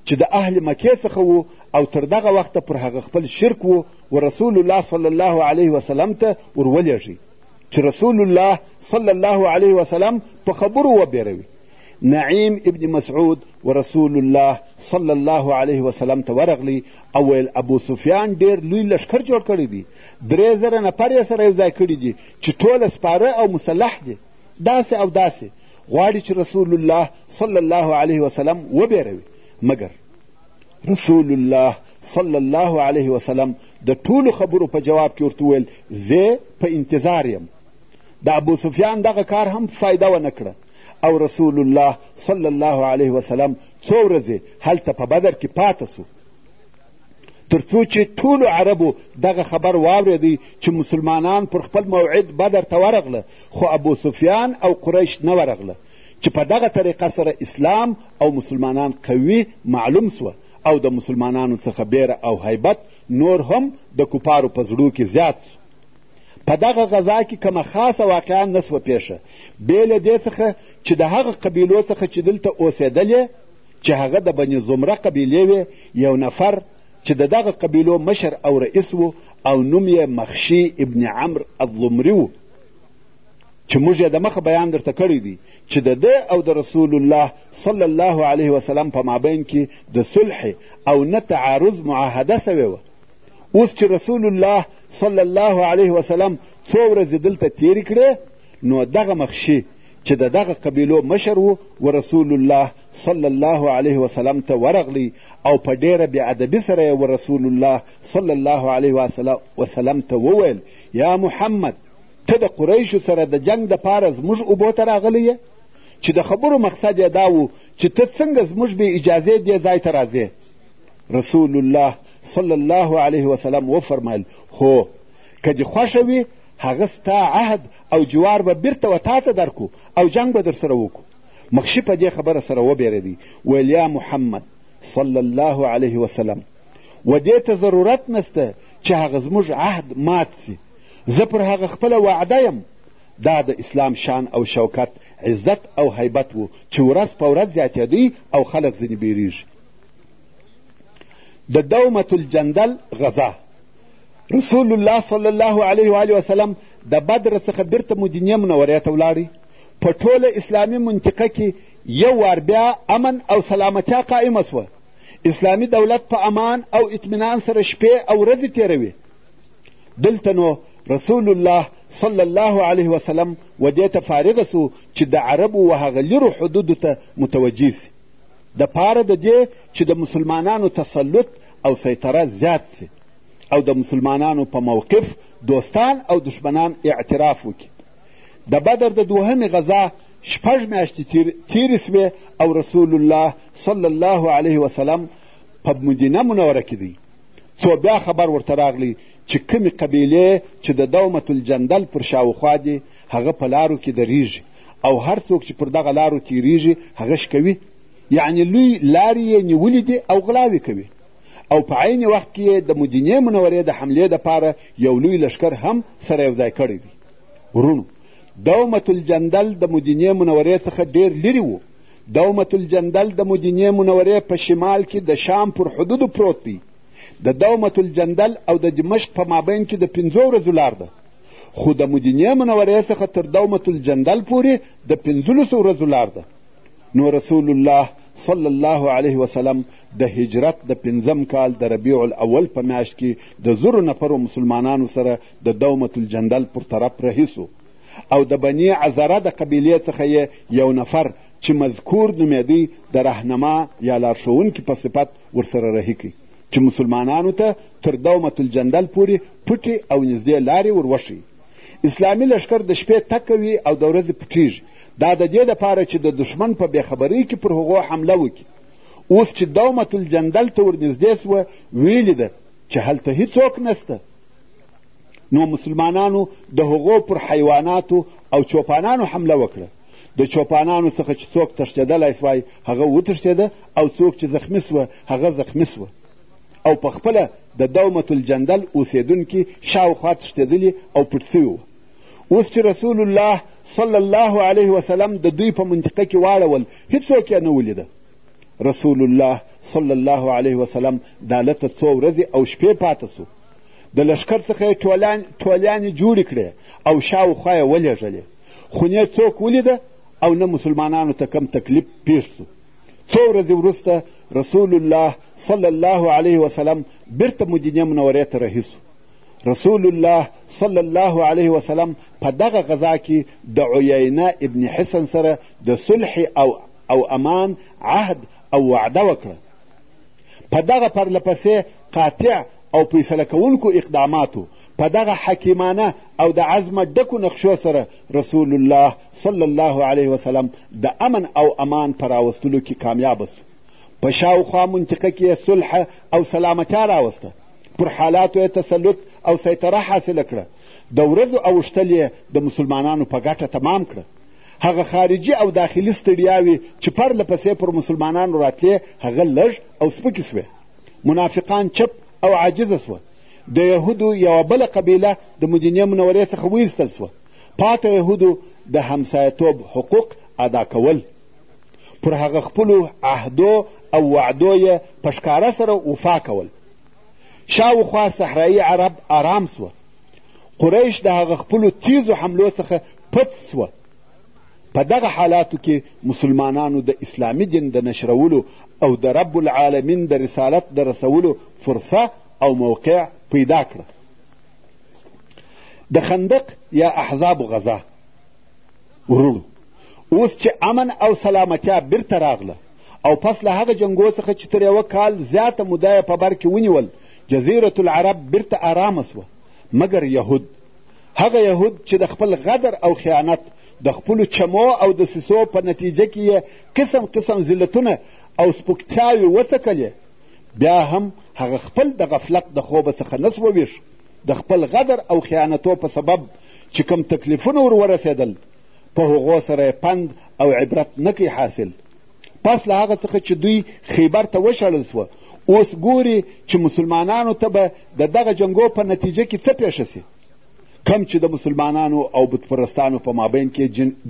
چې د اهل مکې څخه و او تر دغه وخته پر هغه خپل شرک و و رسول الله صلی الله علیه وسلم ته ورولېږي چې رسول الله صلی الله علیه وسلم په خبرو وبېروي نعیم ابن مسعود و رسول الله صلی الله علیه وسلم ته ورغلی او ویل ابو سفیان ډېر لوی لښکر جوړ کړی دی درې زره نفر یې سره یو ځای کړي دي چې ټوله سپاره او مسلح دي داسې او داسې غواړي چې رسول الله صلی الله علیه وسلم وبېروي مګر رسول الله صلی الله علیه وسلم د ټولو خبرو په جواب کې ورته وویل زه په انتظار یم د ابو سفیان دغه کار هم فایده ونه کړه او رسول الله صلی الله علیه وسلم څو ورځې هلته په بدر کې پاته سو تر څو چې ټولو عربو دغه خبر واورېدی چې مسلمانان پر خپل موعد بدر ته ورغله خو ابو سفیان او قریش نه ورغله چې په دغه طریقه سره اسلام او مسلمانان قوي معلوم سوه او د مسلمانانو څخه بیره او حیبت نور هم د کفارو په زړو کې زیات سو په دغه غزا کې کومه خاصه واقعا نه سوه پېښه بې له دې څخه چې د هغه قبیلو څخه چې دلته اوسېدلې چې هغه د بني زمره قبیلې وې یو نفر چې د دغه قبیلو مشر او رئیس و او نوم یې مخشي ابن عمر الضمري و چې موږ یې د مخه بیان درته کړی دی چې د ده او د رسول الله صلی الله علیه وسلم په مابین کې د صلح او نه تعارض معاهده سوې وه اوس چې رسول الله صلی الله علیه وسلم څو ورځې دلته تېرې کړې نو دغه مخشي چې د دغه قبیلو مشر و و رسول الله صلی الله علیه وسلم ته ورغلی او په ډېره بې ادبي سره یې و رسول الله صلی الله علیه وسلم ته وویل یا محمد ته د قریشو سره د جنگ دپاره زموږ اوبو ته راغلی یې چې د خبرو مقصد یې دا و چې ته څنګه زموږ بې اجازې دې ځای ته راځې رسول الله صلی الله علیه وسلم وفرمایل هو که دې خوښه وي هغه ستا عهد او جوار به بیرته و تا ته درکو او جنګ به در سره وکړو مخشي په دې خبره سره وبېرېدی ویل یا محمد صلی الله علیه وسلم و دې ته ضرورت نسته چې هغه زموږ عهد مات سي زه پر هغه خپله وعده یم دا د اسلام شان او شوکت عزت او هیبت و چې ورځ په ورځ زیاتېدی او خلک ځینې بیریږي د دومة الجندل غزا رسول الله صلی الله علیه و آله وسلم د بدر څخه بیرته مدینې منورې ته ولاړی په ټوله اسلامي منطقه کې یو وار بیا امن او سلامتیا قائمه سوه اسلامي دولت په امان او اطمینان سره شپې او ورځې تېروي دلته نو رسول الله صلی الله علیه وسلم و دې ته فارغ سو چې د عربو و هغه لیرو حدودو ته متوجه سي د پاره د دې چې د مسلمانانو تسلط او سیطره زیات سي او د مسلمانانو په موقف دوستان او دشمنان اعتراف وکړي د بدر د دوهمې غذا شپږ میاشتې تیرې سوې او رسول الله صلی الله علیه وسلم په مدینه منوره کې دی څو بیا خبر ورته راغلی چې کومې قبیلې چې د دومة الجندل پر شاوخوا دي هغه په لارو کې درېږي او هر څوک چې پر دغه لارو تیریږي هغه شکوي یعنې لوی لارې یې نیولې دي او غلاوې کوي او په عین وخت کې یې د مدینې منورې د حملې دپاره یو لوی لښکر هم سره یو ځای کړی دی ورونو دومة الجندل د مدینې منورې څخه ډېر لرې و دومة الجندل د مدینې منورې په شمال کې د شام پر حدودو پروت دی د دومة الجندل او د دمشق په مابین کې د پنځو ورځو لار ده خو د مدینې منورې څخه تر دومة الجندل پورې د پنځلسو ورځو لار ده نو رسول الله صلی الله علیه وسلم د هجرت د پنځم کال د ربیع الاول په میاشت کې د زرو نفرو مسلمانانو سره د دومة الجندل پر طرف رهي سو او د بني عذره د قبیلې څخه یې یو نفر چې مذکور نومېدی د رهنما یا لارښوونکي په صفت ورسره رهي کړي چې مسلمانانو ته تر دومت الجندل پورې پټې او نږدې لارې ور وښیي اسلامي لښکر د شپې تګ کوي او د ورځې پټیږي دا د دې دپاره چې د دښمن په بېخبرۍ کې پر هغو حمله وکړي اوس چې دومت الجندل ته ورنږدې سوه ویلي ده چې هلته هیڅوک نسته نو مسلمانانو د هغو پر حیواناتو او چوپانانو حمله وکړه د چوپانانو څخه چې څوک تښتېدلی سوای هغه وتښتېده او څوک چې زخمی سوه هغه زخمی سوه او په خپله د دومة الجندل اوسېدونکي شاوخوا تښتېدلي او پټ سوي وه اوس چې رسول الله صلی الله علیه وسلم د دوی په منطقه کې واړول هیڅوک یې نه ولیده رسول الله صلی الله علیه وسلم دا لته څو ورځې او شپې پاته سو د لښکر څخه یې ټولیانې جوړې کړې او شاوخوا یې ولېږلې خو نه څوک ولیده او نه مسلمانانو ته کم تکلیف پیښ سو څو ورځې وروسته رسول الله صلی الله علیه وسلم بیرته مدینې منورې ته رهي سو رسول الله صلی الله علیه وسلم په دغه غذا کې د عیینه ابن حسن سره د صلح او او امان عهد او وعده وکړه په دغه پرلپسې قاطع او فیصله کوونکو اقداماتو په دغه حکیمانه او د عزم ډکو نقشو سره رسول الله صلی الله علیه وسلم د امن او امان په راوستلو کې کامیابه سو په شاوخوا منطقه کې صلح او سلامتیا راوسته پر حالاتو یې تسلط او سیطره حاصله کړه د ورځو اوښتل یې د مسلمانانو په ګټه تمام کړه هغه خارجي او داخلي ستړیاوې چې پرله پسې پر مسلمانانو راتلې هغه لږ او سپکې سوې منافقان چپ او عاجزه سوه د یهودو یوه بله قبیله د مدینې منورې څخه وایستل سوه پاته یهودو د همسایتوب حقوق ادا کول پر هغه خپلو عهدو او وعدو یې په ښکاره سره وفا کول شاوخوا صحرایي عرب آرام سوه قریش د هغه خپلو تیزو حملو څخه پڅ سوه په دغه حالاتو کې مسلمانانو د اسلامي دین د نشرولو او د رب العالمین د رسالت د رسولو فرصه او موقع پیدا کړه د خندق یا احزاب غزا وروړو اوس چې امن او سلامتیا بیرته راغله او پس له هغه جنګو څخه چې تر یوه کال زیاته موده یې په بر کې ونیول جزیرة العرب بیرته آرامه سوه مګر یهود هغه یهود چې د خپل غدر او خیانت د خپلو چمو او دسیسو په نتیجه کې یې قسم قسم ذلتونه او سپکتیاوې وڅکلې بیا هم هغه خپل د غفلت د خوبه څخه نس وویښ د خپل غدر او خیانتو په سبب چې کوم تکلیفونه ور ورسېدل په هغو سره یې پند او عبرت نه کوي حاصل پس له هغه څخه چې دوی خیبر ته وشړل سوه اوس ګوري چې مسلمانانو ته به د دغه جنګو په نتیجه کې څه پېښه سي کم چې د مسلمانانو او بتپرستانو په مابین کې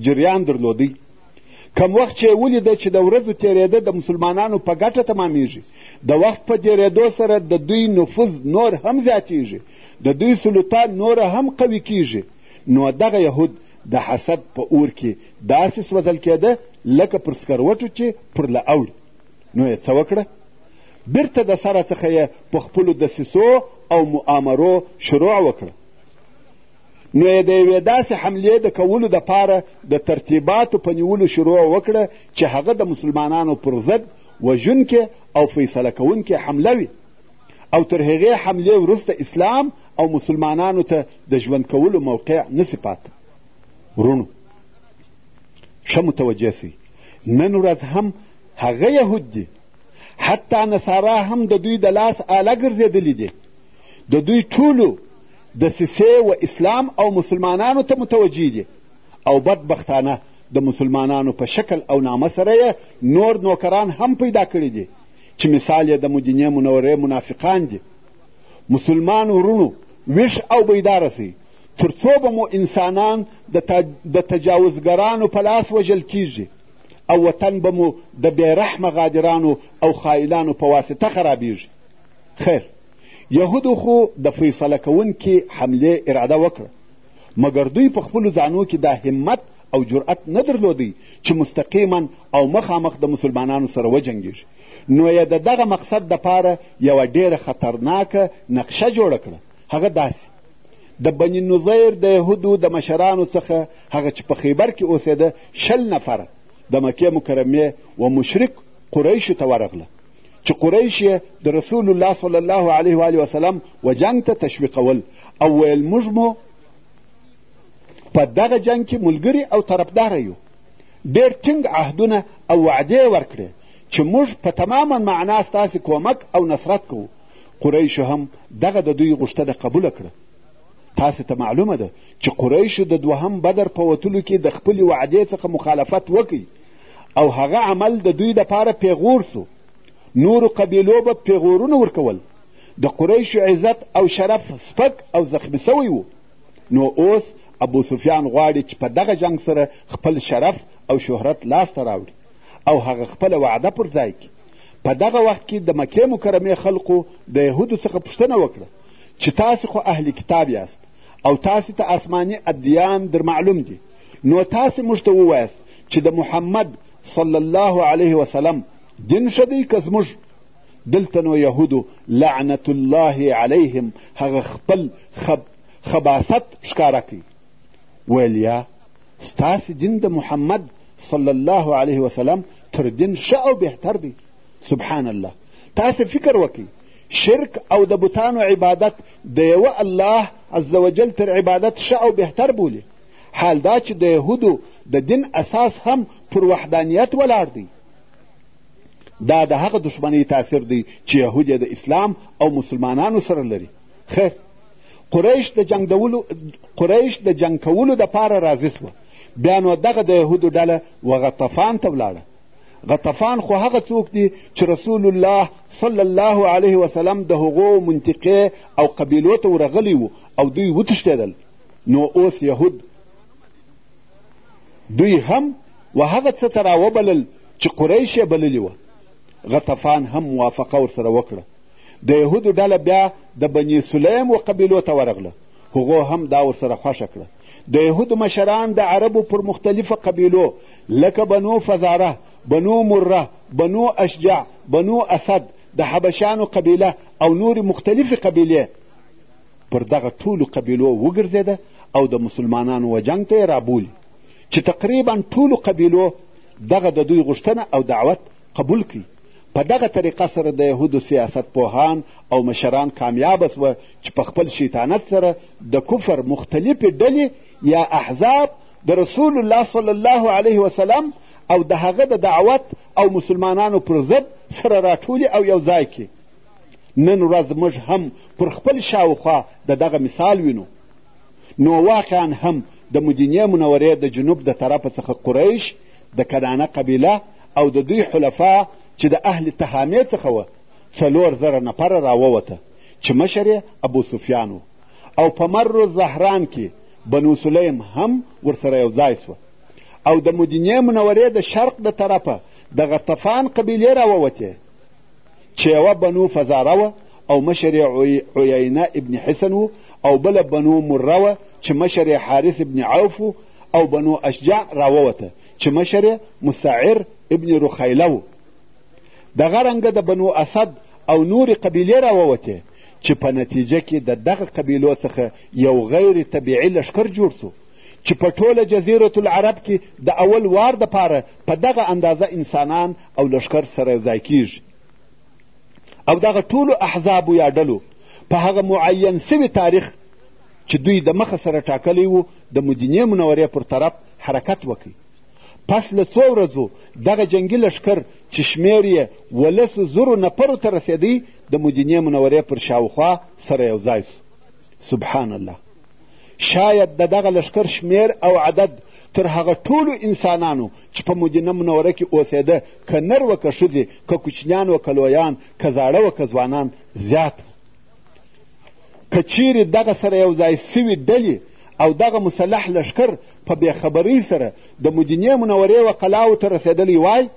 جریان درلودی کم وخت چې یې ولیده چې د ورځو تېرېده د مسلمانانو په ګټه تمامیږي د وخت په تېرېدو سره د دوی نفوذ نور هم زیاتیږي د دوی سلطه نوره هم قوي کیږي نو دغه یهود د حسد په اور کې داسې سوځل کېده لکه پر سکروټو چې پر له اوړي نو یې څه وکړه بیرته د سره څخه یې په خپلو دسیسو او مؤامرو شروع وکړه نو یې د یوې داسې حملې د کولو دپاره د ترتیباتو په نیولو شروع وکړه چې هغه د مسلمانانو پر ضد وژونکې او فیصله کوونکې حمله وي او تر هغې حملې وروسته اسلام او مسلمانانو ته د ژوند کولو موقع نسي پاته وروڼو ښه متوجه سئ نن ورځ هم هغه یهود دي حتی نصارا هم د دوی د لاس آله ګرځېدلي دي د دوی ټولو دسیسې و اسلام او مسلمانانو ته متوجه دي او بدبختانه د مسلمانانو په شکل او نامه سره یې نور نوکران هم پیدا کړي دي چې مثال یې د مدینې منورې منافقان دي مسلمان ورونو ویښ او بیداره سئ تر څو به مو انسانان د تجاوزګرانو په لاس وژل کیږي او وطن به مو د بېرحمه غادرانو او خایلانو په واسطه خرابیږي خیر یهودو خو د فیصله کوونکې حملې اراده وکړه مګر دوی په خپلو ځانو کې دا همت او جرأت نه درلودی چې مستقیما او مخامخ د مسلمانانو سره وجنګیږي نو یې د دغه مقصد دپاره یوه ډیره خطرناکه نقشه جوړه کړه هغه داسې د بني نظیر د یهودو د مشرانو څخه هغه چې په خیبر کې اوسېده شل نفره د مکې مکرمې و مشرک قریشو ته ورغله چې قریش یې د رسول الله صلی الله علیه و وسلم و جنګ ته تشویقول او ویل موږ مو په دغه جنګ کې ملګري او طرفداره یو ډېر ټینګ عهدونه او وعدې ورکړې چې موږ په تماما معنا ستاسې کومک او نصرت کوو قریشو هم دغه د دوی غوښتنه قبوله کړه تاسې ته معلومه ده چې قریشو د دوهم بدر په وتلو کې د خپلې وعدې څخه مخالفت وکړي او هغه عمل د دوی دپاره پیغور سو نورو قبیلو به پیغورونه ورکول د قریشو عزت او شرف سپک او زخمی سوی و نو اوس ابو سفیان غواړي چې په دغه جنگ سره خپل شرف او شهرت لاسته راوړي او هغه خپله وعده پر ځای کړي په دغه وخت کې د مکې مکرمې خلقو د یهودو څخه پوښتنه وکړه چې تاسې خو اهل کتاب یاست او تاسې ته آسماني ادیان در معلوم دي نو تاسې موږ ته ووایاست چې د محمد صلی الله علیه وسلم دین ښه دی که زموږ دلته نو یهودو لعنت الله علیهم هغه خپل خب خباست ښکاره کوي ویل یا ستاسې دین د محمد صلی الله علیه وسلم تر دین ښه او بهتر دی سبحان الله تاسې فکر وکړئ شرک او د بتانو عبادت د یوه الله عز وجل تر عبادت ښه او بهتر بولي حال دا چې د یهودو د دین اساس هم پر وحدانیت ولاړ دی دا د هغه دښمنۍ تاثیر دی چې یهود د اسلام او مسلمانانو سره لري خیر قریش د جنگ دولو قریش د جنگ کولو دپاره راضي سوه بیا نو دغه د یهودو ډله وغطفان ته ولاړه غطفان خو هغه څوک دي چې رسول الله صلی الله علیه وسلم د هغو منطقې او قبیلو ته ورغلی و او دوی وتښتېدل نو اوس یهود دوی هم و هغه څه ته راوبلل چې قریش یې بللي وه غطفان هم موافقه ورسره وکړه د یهودو ډله بیا د بني سلیم و قبیلو ته ورغله هغو هم دا ورسره خوښه کړه د یهودو مشران د عربو پر مختلفه قبیلو لکه بنو فزاره بنو مره بنو اشجع بنو اسد د حبشانو قبیله او نورې مختلفې قبیلې پر دغه ټولو قبیلو وګرځېده او د مسلمانانو و جنګ ته یې رابولي چې تقریبا ټولو قبیلو دغه د دوی غوښتنه او دعوت قبول کړي په دغه طریقه سره د یهودو سیاست پوهان او مشران کامیابه سوه چې په خپل شیطانت سره د کفر مختلفې ډلې یا احزاب د رسول الله صلی الله علیه وسلم او د هغه د دعوت او مسلمانانو پر ضد سره راټولي او یو ځای کړي نن ورځ موږ هم پر خپل شاوخوا د دغه مثال وینو نو واقعا هم د مدینې منورې د جنوب د طرفه څخه قریش د کنانه قبیله او د دوی حلفا چې د اهل تهامې څخه وه څلور زره نفره راووته چې مشر یې ابو سفیان و او په مر زهران کې بنو سلیم هم ورسره یو ځای سوه او د مدینې منورې د شرق د طرفه د غطفان قبیلې راووتې چې یوه بنو فزاره وه او مشر یې عیینه ابن حسن و او بله بنو مره وه چې مشر یې حارث ابن عوف و او بنو اشجع راووته چې مشر یې مسعر ابن رخیله و دغه رنګه د بنو اسد او نورې قبیلې راووتې چې په نتیجه کې د دغه قبیلو څخه یو غیر طبیعي لښکر جوړ سو چې په ټوله جزیرة العرب کې د اول وار دپاره په دغه اندازه انسانان او لښکر سره یوځای کیږي او دغه ټولو احزابو یا ډلو په هغه معین سوي تاریخ چې دوی د مخه سره ټاکلی وو د مدینې منورې پر طرف حرکت وکړي پس له څو ورځو دغه جنګي لښکر چې شمېر یې ولسو زرو نفرو ته رسېدی د مدینې منورې پر شاوخوا سره یو ځای سو سبحان الله شاید د دغه لښکر شمیر او عدد تر هغه ټولو انسانانو چې په مدینه منوره کې اوسېده که نر و که ښځې که کوچنیان و که لویان که زاړه و که ځوانان زیات و که چیرې دغه سره یو ځای سوي ډلې او دغه مسلح لښکر په بېخبرۍ سره د مدینې منورې و قلاو ته رسېدلی وای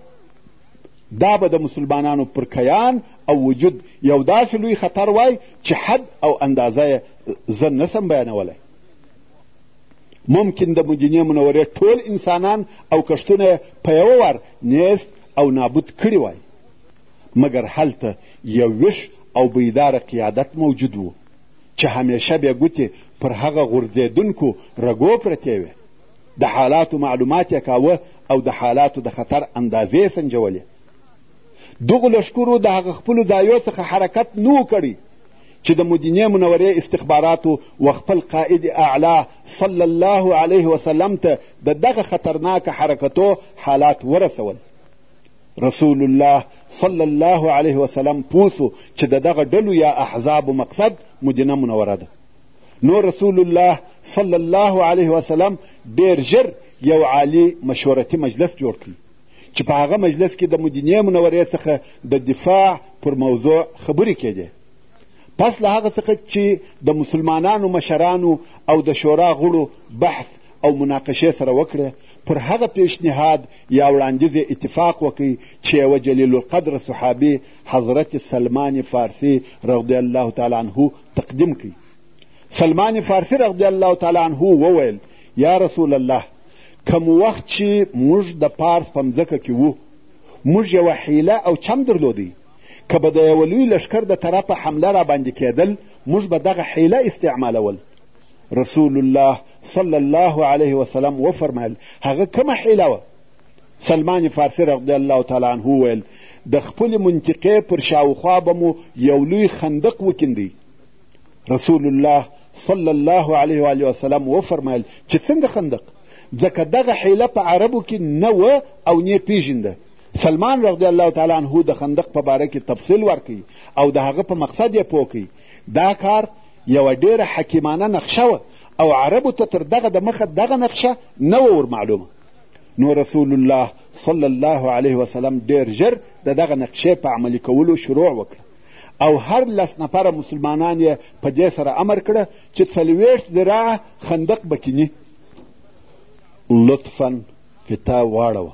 دا به د مسلمانانو پر کیان او وجود یو داسې لوی خطر وای چې حد او اندازه یې زه نسم بیانولی ممکن د مدینې منورې ټول انسانان او کښتونه په یوه وار نیست او نابود کړي وای مګر هلته یو ویښ او بیداره قیادت موجود و چې همیشه بیا ګوتې پر هغه غورځېدونکو رګو پرتې وې د حالاتو معلومات یې کاوه او د حالاتو د خطر اندازې سنجولې دغو لښکرو د هغه خپلو ځایو څخه حرکت نه کړی چې د مدینې منورې استخباراتو و خپل قائد اعلی صلی الله علیه وسلم ته د دغه خطرناک حرکتو حالات ورسول رسول الله صلی الله علیه وسلم پوسو چې د دغه ډلو یا احزابو مقصد مدینه منوره ده نو رسول الله صلی الله علیه وسلم ډیر ژر یو عالی مشورتي مجلس جوړ کړي چې په هغه مجلس کې د مدینې منورې څخه د دفاع پر موضوع خبرې کېدې پس له هغه څخه چې د مسلمانانو مشرانو او د شورا غړو بحث او مناقشه سره وکړه پر هغه پیشنهاد یا وړاندیز اتفاق وکړي چې یوه جلیل القدر صحابي حضرت سلمان فارسی رضی الله تعالی عنه تقدیم کړي سلمان فارسی رضی الله تعالی عنه وویل یا رسول الله کم وخت چې موږ د پارس په مځکه کې وو موږ یوه حیله او چم درلودی که به د یوه لوی لښکر د طرفه حمله راباندې کېدل موږ به دغه حیله استعمالول رسول الله صلی الله علیه وسلم وفرمایل هغه کومه حیله وه سلمان فارسي رضی الله تعالی عنه وویل د خپلې منطقې پر شاوخوا به مو یو لوی خندق وکیندئ رسول الله صلی الله علیه و علیه وسلم وفرمایل چې څنګه خندق ځکه دغه حیله په عربو کې نه وه او نه پیژنده سلمان رضی الله تعالی عنه د خندق په باره کې تفصیل ورکوي او د هغه په مقصد یې پوه کوي دا کار یوه ډیره حکیمانه نقشه وه او عربو ته تر دغه د مخه دغه نقشه نه وه ورمعلومه نو رسول الله صلی الله علیه وسلم ډیر ژر د دغه نقشې په عملي کولو شروع وکړه او هر لس نفره مسلمانان یې په دې سره امر کړه چې څلوېښت ذراعه خندق به کیني لطفا فتا واړوه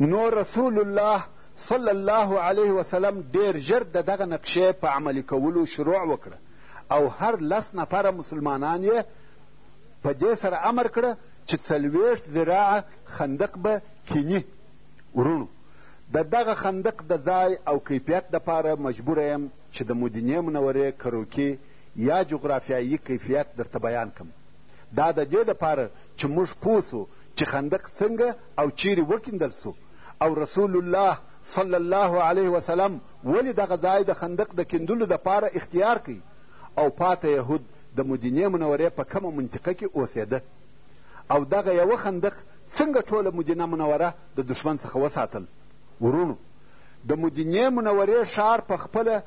نو رسول الله صلی الله علیه وسلم ډېر ژر د دغه نقشې په عملي کولو شروع وکړه او هر لس نفره مسلمانان یې په دې سره امر کړه چې څلوېښت ذراعه خندق به کینی ورونو د دغه خندق د ځای او کیفیت دپاره مجبوره یم چې د مدینې منورې کروکي یا جغرافیایي کیفیت درته بیان کړم دا د دې لپاره چې موږ پوه سو چې خندق څنګه او چیرې وکیندل سو او رسول الله صلی الله علیه وسلم ولې دغه ځای د خندق د کیندلو دپاره اختیار کړي او پاته یهود د مدینې منورې په کومه منطقه کې اوسېده او دغه یوه خندق څنګه ټوله مدینه منوره د دښمن څخه وساتل ورونو د مدینې منورې ښار په خپله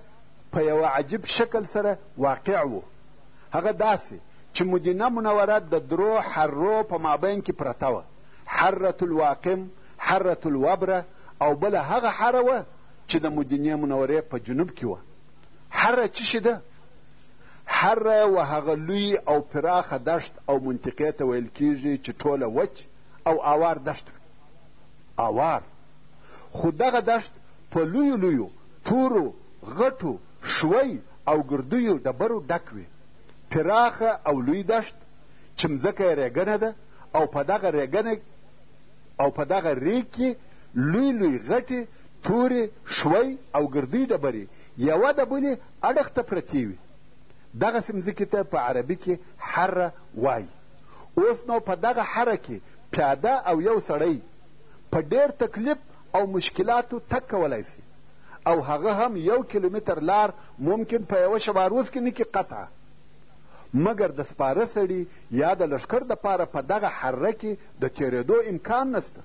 په یوه عجیب شکل سره واقع و هغه داسې چې مدینه منوره د درو حرو په مابین کې پرته وه حرة الواقم حرة الوبره او بله هغه حره وه چې د مدینې منورې په جنوب کې وه حره څه شي ده حره و هغه لوی او پراخه دشت او منطقې ته ویل کیږي چې ټوله وچ او آوار دشت وي آوار خو دغه دشت په لویو لویو تورو غټو شوی او ګردیو ډبرو ډک وي پراخه او لوی دښت چې مځکه یې رېګنه ده او په دغه رېګنه او په دغه ریګ کې لوی لوی غټې تورې ښوی او ګردۍ ډبرې یوه د بلې اړخ ته پرتې وي دغسې مځکې ته په عربي کې حره وایي اوس نو په دغه حره کې پیاده او یو سړی په ډېر تکلیف او مشکلاتو تګ کولای شي او هغه هم یو کیلومتر لار ممکن په یوه شبا روز کې نه کې قطعه مګر د سپاره سړي یا د لښکر دپاره په دغه حره کې د تېرېدو امکان نسته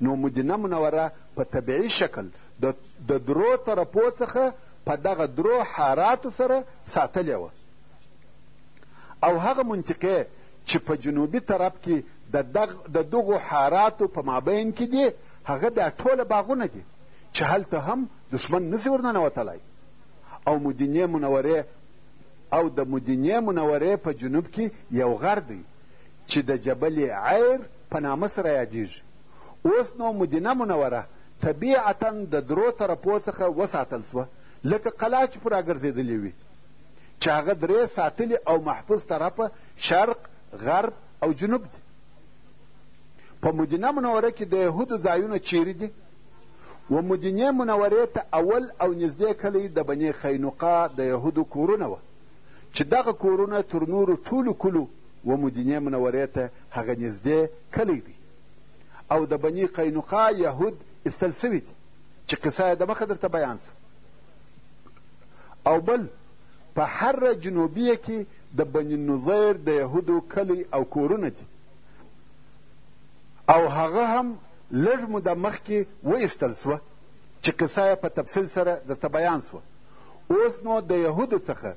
نو مدینه منوره په طبیعي شکل د درو طرفو څخه په دغه درو حاراتو سره ساتلې وه او هغه منطقې چې په جنوبي طرف کې د دغو حاراتو په مابین کې دي هغه بیا ټوله باغونه دي چې هلته هم دښمن نسي ورننوتلی او مدینې منورې او د مدینې منورې په جنوب کې یو غر دی چې د جبل عیر په نامه سره یادیږي اوس نو مدینه منوره طبیعتا د درو طرفو څخه وساتل سوه لکه قلا چې پر راګرځېدلې وي چې هغه درې ساتلي او محفوظ طرفه شرق غرب او جنوب دی په مدینه منوره کې د یهودو ځایونه چیرې دي و مدینې منورې ته اول او نږدې کلی د بنې خینوقا د یهودو کورونه وه چې دغه کورونه تر نورو ټولو کلو و مدینې منورې ته هغه نږدې کلی دی او د بني قینوقا یهود ایستل سوي دي چې قصه یې د مخه درته بیان سوه او بل په حره جنوبیه کې د بني نظیر د یهودو کلی او کورونه دي او هغه هم لږ موده مخکې وایستل سوه چې قصه یې په تفصیل سره درته بیان سوه اوس نو د یهودو څخه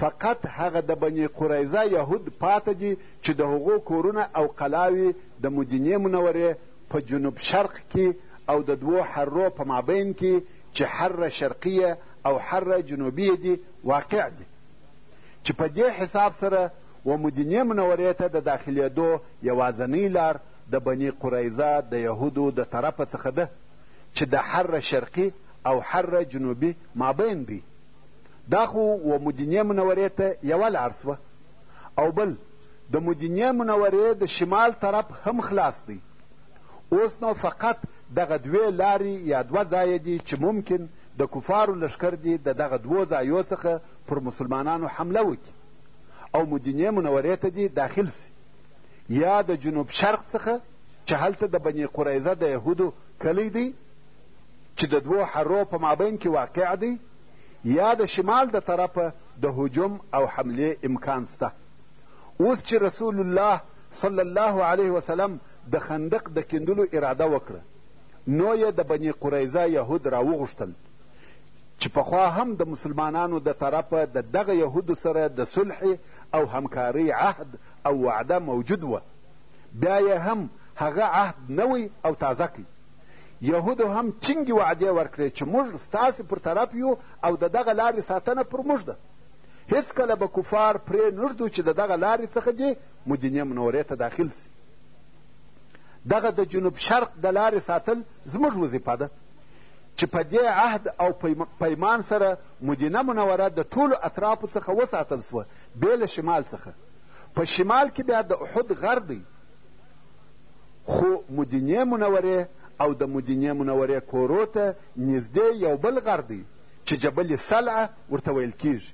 فقط هغه د بني قریظه یهود پاته دي چې د هغو کورونه او قلاوې د مدینې منورې په جنوب شرق کې او د دوو حرو په مابین کې چې حره شرقیه او حره جنوبیه دي واقع دي چې په دې حساب سره و مدینې منورې ته د داخلېدو یوازنۍ لار د بني قریظه د یهودو د طرفه څخه ده چې د حره شرقي او حره جنوبي مابین دی دا خو و مدینې منورې ته یوه لار سوه او بل د مدینې منورې د شمال طرف هم خلاص دی اوس نو فقط دغه دوې لاري یا دوه ځایه دي چې ممکن د کفارو لښکر دي د دغه دوو ځایو څخه پر مسلمانانو حمله وکړي او مدینې منورې ته دي داخل سي یا د جنوب شرق څخه چې هلته د بني قریظه د یهودو کلی دی چې د دوو حرو په مابین کې واقع دی یا د شمال د طرفه د هجوم او حملې امکان سته اوس چې رسول الله صلی الله علیه وسلم د خندق د کیندلو اراده وکړه نو یې د بني قریظه یهود راوغوښتل چې پخوا هم د مسلمانانو د طرفه د دغه یهودو سره د صلح او همکارۍ عهد او وعده موجود وه بیا یې هم هغه عهد نوی او تازه کړي یهودو هم چنګې وعدې ورکړې چې موږ ستاسې پر طرف یو او د دغه لارې ساتنه پر موږ ده هېڅکله به کفار پرې نږدو چې د دغه لارې څخه دې مدینې منورې ته داخل سي دغه د جنوب شرق د لارې ساتل زموږ وظیفه ده چې په دې عهد او پیمان سره مدینه منوره د ټولو اطرافو څخه وساتل سوه بې له شمال څخه په شمال کې بیا د احد غر دی خو مدینې منورې او د مدینې منورې کورو ته نږدې یو بل غر دی چې جبل سلعه ورته ویل کیږي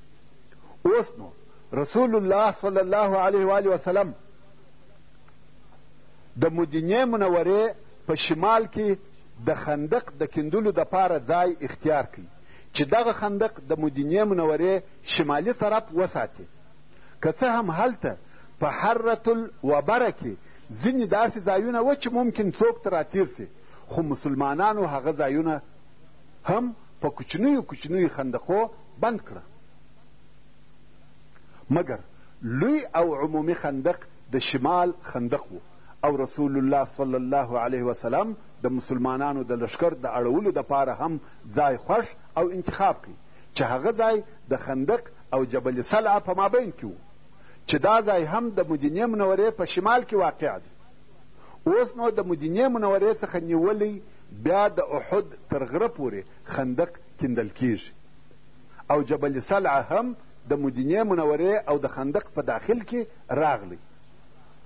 اوس نو رسول الله صلی الله علیه و آله وسلم د مدینې منورې په شمال کې د خندق د کیندلو دپاره ځای اختیار کړي چې دغه خندق د مدینې منورې شمالي طرف وساتي که څه هم هلته په حرة الوبره کې ځینې داسې ځایونه و چې ممکن څوک ته راتیر سي خو مسلمانانو هغه ځایونه هم په کوچنیو کوچنیو خندقو بند کړه مګر لوی او عمومي خندق د شمال خندق و او رسول الله صلی الله علیه وسلم د مسلمانانو د لښکر د اړولو دپاره هم ځای خوښ او انتخاب کړي چې هغه ځای د خندق او جبل سلعه په مابین کې و چې دا ځای هم د مدینې منورې په شمال کې واقع دی اوس نو د مدینې منورې څخه نیولی بیا د احد تر غره پورې خندق کیندل کیږي او جبل سلعه هم د مدینې منورې او د خندق په داخل کې راغلی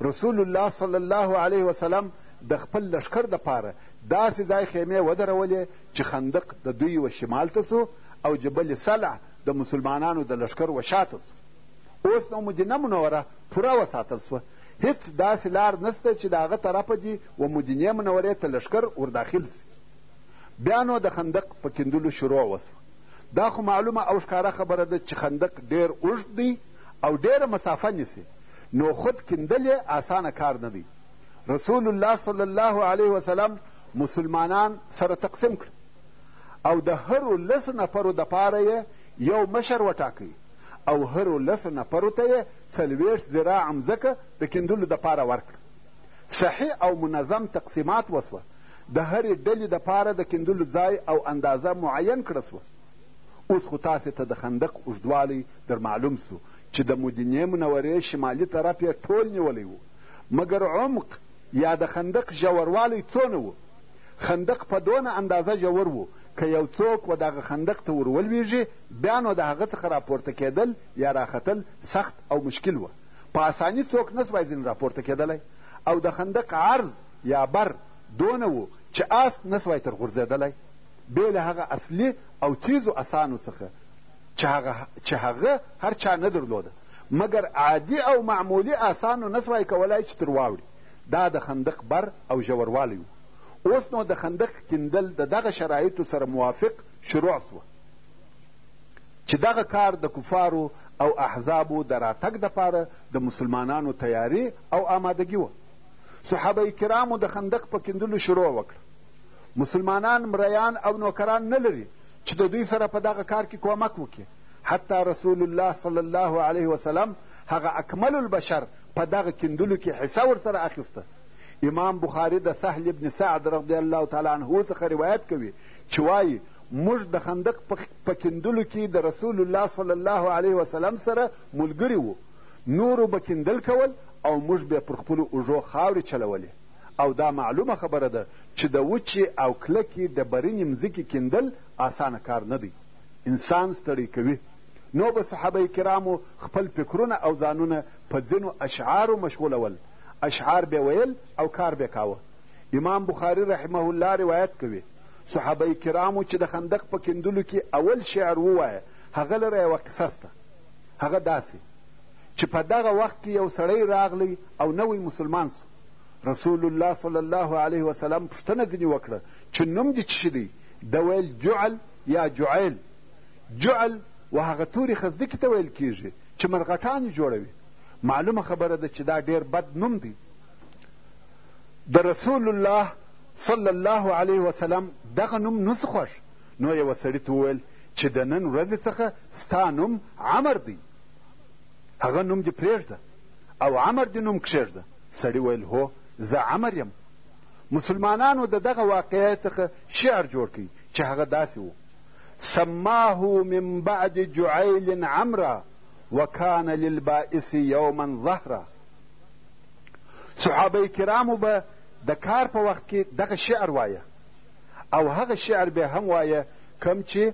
رسول الله صلی الله علیه وسلم د خپل لښکر دپاره داسې ځای خیمې ودرولې چې خندق د دوی و شمال ته سو او جبل سلع د مسلمانانو د لښکر و شاته سو اوس نو مدینه منوره پوره وساتل سوه هیڅ داسې لار نسته چې د هغه طرفه دي و مدینې منورې ته لښکر ورداخل سي بیا نو د خندق په کیندلو شروع وسوه. دا خو معلومه او ښکاره خبره ده چې خندق ډېر اوږد دی او ډېره مسافه نیسي، نو خود کیندل یې اسانه کار نه دی. رسول الله صلی الله علیه وسلم مسلمانان سره تقسیم کړل او د هرو لسو نفرو دپاره یې یو مشر وټاکئ او هرو لسو نفرو ته یې څلوېښت ذراع مځکه د کیندلو دپاره ورکړه. صحیح او منظم تقسیمات وسوه، د هرې ډلې دپاره د کیندلو ځای او اندازه معین کړه سوه. اوس خو تاسې ته د خندق اوږدوالی در معلوم سو چې د مدینې منورې شمالي طرف یې ټول نیولی و، مګر عمق یا د خندق ژوروالی څونه و؟ خندق په دونه اندازه ژور و که یو څوک و دغه خندق ته ور ولوېږي بیا نو د هغه څخه راپورته کېدل یا راختل سخت او مشکل وه. په اساني څوک نه سوای ځینې راپورته کېدلی او د خندق عرض یا بر دونه و چې آس نه سوای تر غورځېدلی بې له هغه اصلي او تیزو اسانو څخه چې هغه چې هغه هر چا نه درلوده مګر عادي او معمولي اسانو نه سوای کولای چې تر واوړي دا د خندق بر او ژوروالی و اوس نو د خندق کیندل د دغه شرایطو سره موافق شروع سوه چې دغه کار د کفارو او احزابو د راتګ دپاره د مسلمانانو تیاري او آمادګي وه صحابه کرامو د خندق په کیندلو شروع وکړه مسلمانان مریان او نوکران نه لري چې د دوی سره په دغه کار کې کومک وکړي حتی رسول الله صلی الله علیه وسلم هغه اکمل البشر په دغه کیندلو کې حصه ورسره اخیسته امام بخاري د سهل ابن سعد رضی الله تعالی عنه څخه روایت کوي چې وایي موږ د خندق په کیندلو کې د رسول الله صلی الله علیه وسلم سره ملګري وو نورو به کیندل کول او موږ بیا پر خپلو اوږو خاورې چلولې او دا معلومه خبره ده چې د وچې او کلکې ډبرینې مځکې کیندل اسانه کار نه دی انسان ستړی کوي نو به صحابه کرامو خپل فکرونه او ځانونه په ځینو اشعارو مشغولول اشعار به ویل او کار به کاوه امام بخاري رحمه الله روایت کوي صحابه کرامو چې د خندق په کیندلو کې اول شعر ووایه هغه لره یوه قصه سته هغه داسې چې په دغه وخت کې یو سړی راغلی او نوی مسلمان سو رسول الله صلی الله علیه وسلم پوښتنه ځینې وکړه چې نوم دې څه دی د ویل جعل یا جعیل جعل و هغه تورې خزدکې ته ویل کیږي چې مرغټانې جوړوي معلومه خبره ده چې دا ډیر بد نوم دی د رسول الله صلی الله علیه وسلم دغه نوم نه سو خوښ نو یوه سړي ته وویل چې د نن ورځې څخه ستا نوم عمر دی هغه نوم دې پرېږده او عمر دې نوم کښېږده سړي ویل هو زه عمر یم مسلمانانو د دغه واقعې څخه شعر جوړ کړي چې هغه داسې و سماه من بعد جعیل عمرا وکان للبائس یوما ظهرا صحابه کرامو به د کار په وخت کې دغه شعر وایه او هغه شعر به هم وایه کم چې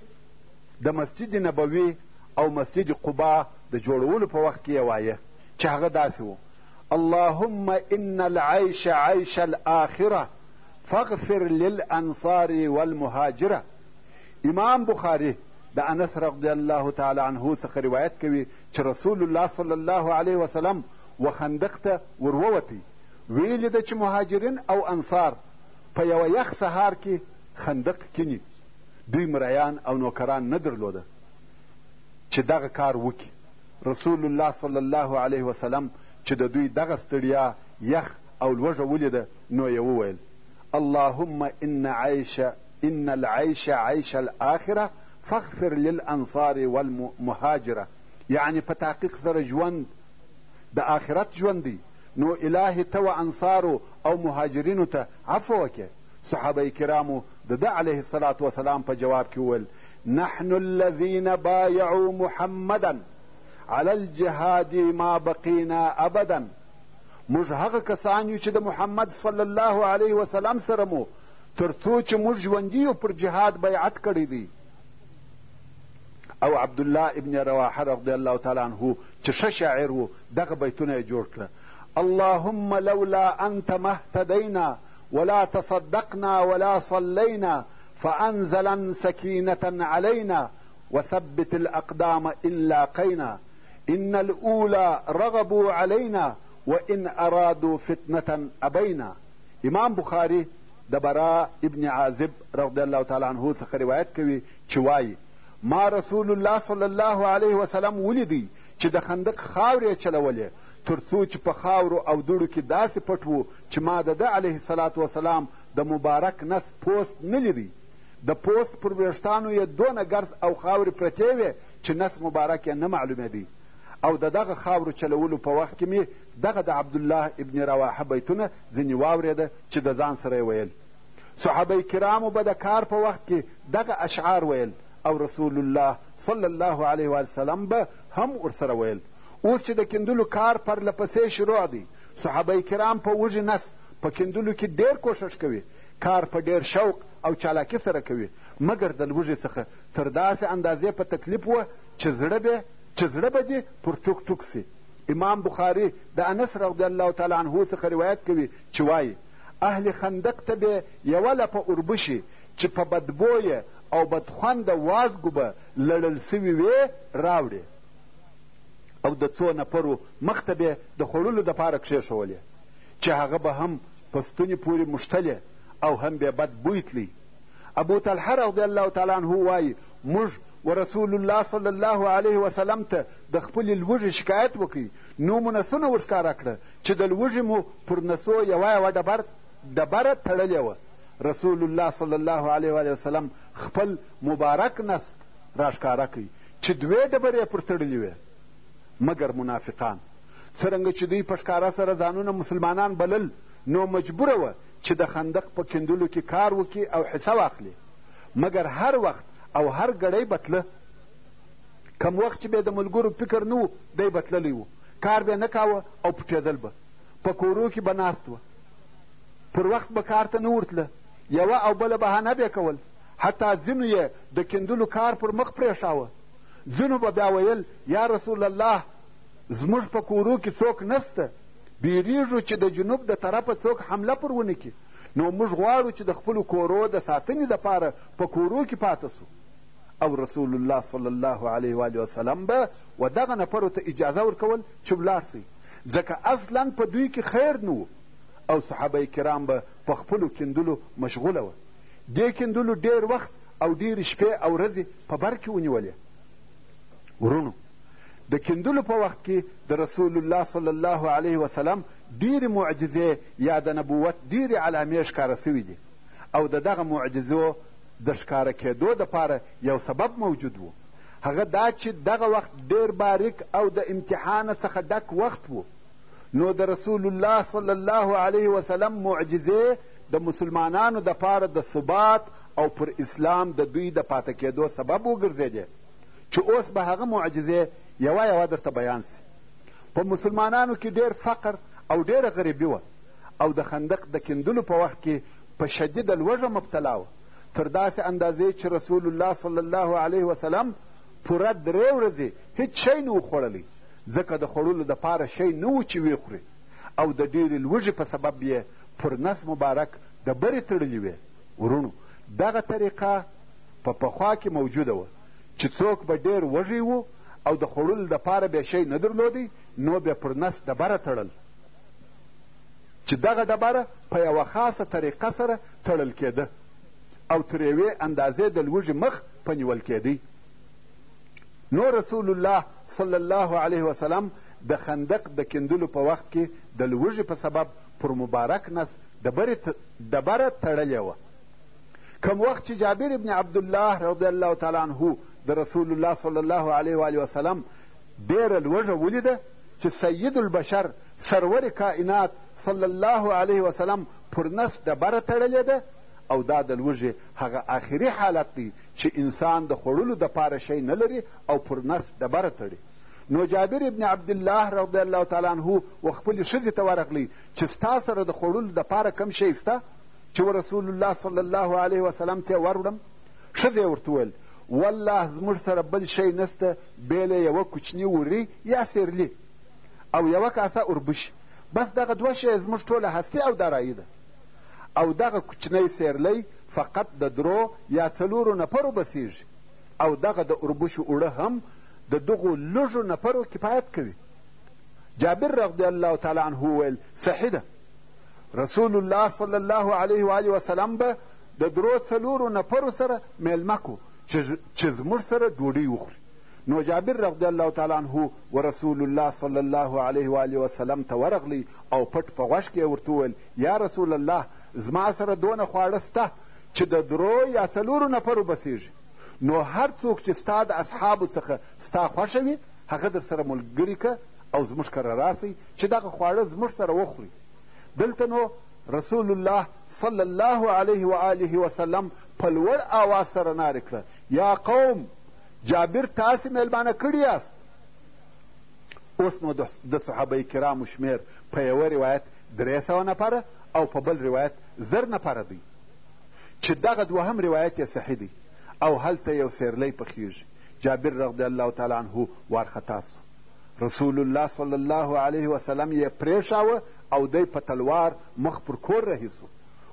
د مسجد نبوي او مسجد قبا د جوړولو په وخت کې یې وایه چې هغه داسې و اللهم ان العيش عيش الاخره فاغفر للانصار والمهاجره امام بخاري د انس رضی الله تعالی عنه څخه روایت کوي چې رسول الله صلی الله علیه وسلم و خندق ته ور ووتی ویلي ده چې مهاجرین او انصار په یوه یخ سهار کې خندق کینی دوی مریان او نوکران نه درلوده چې دغه کار وکړي رسول الله صلی الله علیه وسلم چې د دوی دغه ستړیا یخ او لوږه ولیده نو یې وویل اللهم ان عیش ان العيش عيش الاخره فاغفر للانصار والمهاجره یعنی په تحقیق سره ژوند د آخرت ژوند دی نو الهي ته و انصارو او مهاجرینو ته عفو وکړه صحابه کرامو د ده علیه الصلاة وسلام په جواب کې وویل نحن الذين بايعوا محمدا على الجهاد ما بقينا ابدا موږ هغه کسان یو چې د محمد صلی الله علیه وسلم سره مو تر څو چې موږ ژوندي یو پر جهاد بیعت کړی دی او عبدالله ابن رواحه رضی الله تعالی عنه چې ښه شاعر و دغه بیتونه یې جوړ کړه اللهم لولا انت ما اهتدینا ولا تصدقنا ولا صلینا فانزلا سکینة علینا وثبت الاقدام ان لاقینا ان الاولى رغبوا علينا و ان ارادو فتنة ابینا امام بخاري د برا ابن عازب رضی الله تعالی عنه څخه روایت کوي چې وایي ما رسول الله صلی الله علیه وسلم ولیدی چې د خندق خاورې چلولې تر څو چې په خاورو او دوړو کې داسې پټ وو چې ما د ده علیه السلام وسلام د مبارک نس پوست نه لیدی د پوست پر ویښتانو یې دونه ګرز او خاورې پرتې وې چې نس مبارک یې نه معلومېدی او د دغه خاورو چلولو په وخت کې مې دغه د عبدالله ابن رواحه بیتونه ځینې واورېده چې د ځان سره یې ویل صحابه کرامو به د کار په وخت کې دغه اشعار ویل او رسول الله صلی الله علیه وسلم به هم ورسره ویل اوس چې د کیندلو کار پرله پسې شروع دی صحابه کرام په وږي نس په کیندلو کې ډېر کوښښ کوي کار په ډېر شوق او چالاکي سره کوي مګر د لوږې څخه تر داسې اندازې په تکلیف وه چې زړه به چې زړه به دې پر ټوک ټوک سي امام بخاري د انس رضی الله تعالی عنه څخه روایت کوي چې وایي اهل خندق ته به یوه لپه اوربشي چې په بدبویه او بدخونده وازګو به لړل سوي وې راوړې او د څو نفرو مخ ته به د خوړلو دپاره کښېښولې چې هغه به هم په ستوني پورې موښتلې او هم به بد بوی تلی ابو طلحه رضی الله تعالی عنه وایي موږ و رسول الله صلی الله علیه وسلم ته د خپلې لوږې شکایت وکړي نو مو نسونه ورښکاره کړه چې د لوږې مو پر نسو یوه یوه ډبر ډبره تړلې وه رسول الله صلی الله علیه و وسلم خپل مبارک نس راښکاره کړي چې دوې ډبرې پر تړلې وې مګر منافقان څرنګه چې دوی په ښکاره سره ځانونه مسلمانان بلل نو مجبوره وه چې د خندق په کیندلو کې کار وکړي او حصه واخلي مګر هر وخت او هر ګړی به تله کم وخت چې به د ملګرو فکر نه و دی به تللی و کار به نه کاوه او پټېدل به په کورو کې به ناست وه پر وخت به کار ته نه ورتله یوه او بله بهانه به کول حتی ځینو یې د کیندلو کار پر مخ پرېښاوه ځینو به بیا ویل یا رسول الله زموږ په کورو کې څوک نسته بیریږو چې د جنوب د طرفه څوک حمله پر ونه کړي نو موږ غواړو چې د خپلو کورو د ساتنې لپاره په کورو کې پاته سو او رسول الله صلی الله علیه و وسلم به و دغه نفرو ته اجازه ورکول چې ولاړ سئ ځکه اصلا په دوی کې خیر نه و او صحابه کرام به په خپلو کیندلو مشغوله وه دې کیندلو ډېر وخت او ډېرې شپې او ورځې په بر کې ونیولې ورونو د کیندلو په وخت کې د رسول الله صلی الله علیه وسلم ډېرې معجزې یا د نبوت ډېرې علامې ښکاره سوي دي او د دغه معجزو د ښکاره کېدو دپاره یو سبب موجود و هغه دا چې دغه وخت ډېر باریک او د امتحانه څخه ډک وخت و نو د رسول الله صلی الله علیه وسلم معجزې د مسلمانانو دپاره د ثبات او پر اسلام د دوی د پاته کېدو سبب وګرځېدې چې اوس به هغه معجزې یوه یوه درته بیان سي په مسلمانانو کې ډېر فقر او ډېره غریبي وه او د خندق د کیندلو په وخت کې په شدیده لوږه مبتلا وه تر داسې اندازې چې رسول الله صلی الله علیه وسلم پوره درې ورځې هیڅ شی نه و خوړلی ځکه د خوړلو دپاره شی نه و چې ویې او د ډېرې لوږې په سبب یې پر نس مبارک ډبرې تړلې وې وروڼو دغه طریقه په پخوا کې موجوده وه چې څوک به ډېر وږی و او د خوړلو دپاره بیا شی نه درلودی نو بیا پر نس ډبره تړل چې دغه ډبره په یوه خاصه طریقه سره تړل کېده او تر یوې اندازې د لوږې مخ په نیول کېدی نو رسول الله صلی الله علیه وسلم د خندق د کیندلو په وخت کې د لوږې په سبب پر مبارک نس ډبره تړلې وه کم وخت چې جابر ابن عبدالله رضی الله تعالی عنه د رسول الله صلی الله علیه و وسلم ډېره لوږه ولیده چې سید البشر سرور کائنات صلی الله علیه وسلم پر نس ډبره تړلې ده او دا د لوږې هغه آخري حالت دی چې انسان د خوړلو دپاره شی نه لري او پر نس ډبره تړي نو جابر ابن عبدالله رضی الله تعالی عنه و خپلې ښځې ته ورغلی چې ستا سره د خوړلو دپاره کم شی سته چې و رسول الله صلی الله علیه وسلم ته یې وروړم ښځې ورته وویل والله زموږ سره بل شی نسته بې له یوه کوچني وری یا سیرلي او یوه کاسه اوربشي بس دغه دوه شی زموږ ټوله هستي او دارایی ده او دغه کوچنی سیرلی فقط د درو یا څلورو نفرو بسیږي او دغه د اوربشو اوړه هم د دغو لږو نفرو کفایت کوي جابر رضی الله تعالی عنه وویل صحیح ده رسول الله صلی الله علیه و آله وسلم به د درو څلورو نفرو سره میلمه کو چې زموږ سره ډوډۍ وخوري نو جابر رضی الله تعالی عنه و رسول الله صلی الله علیه و آله وسلم ته ورغلی او پټ په غوږ کې یې ورته وویل یا رسول الله زما سره دونه خواړه سته چې د درو یا څلورو نفرو بسېږي، نو هر څوک چې ستا د اصحابو څخه ستا خوښه وي، هغه درسره ملګري که او زموږ کره راسئ چې دغه خواړه زموږ سره وخوري. دلته نو رسول الله صلی الله علیه و آله وسلم په لوړ آواز سره نارې کړه، یا قوم! جابر تاسې مېلمانه کړي یاست. اوس نو د صحابه کرامو شمېر په یوه روایت درې سوه نفره او په بل روایت زر نفره دی. چې دغه دوهم روایت یې صحیح دی او هلته یو سیرلی پخیږي جابر رضی الله تعالی عنه وارخطا سو رسول الله صلی الله علیه وسلم یې پرېښاوه او دی په تلوار مخ پر کور رهي سو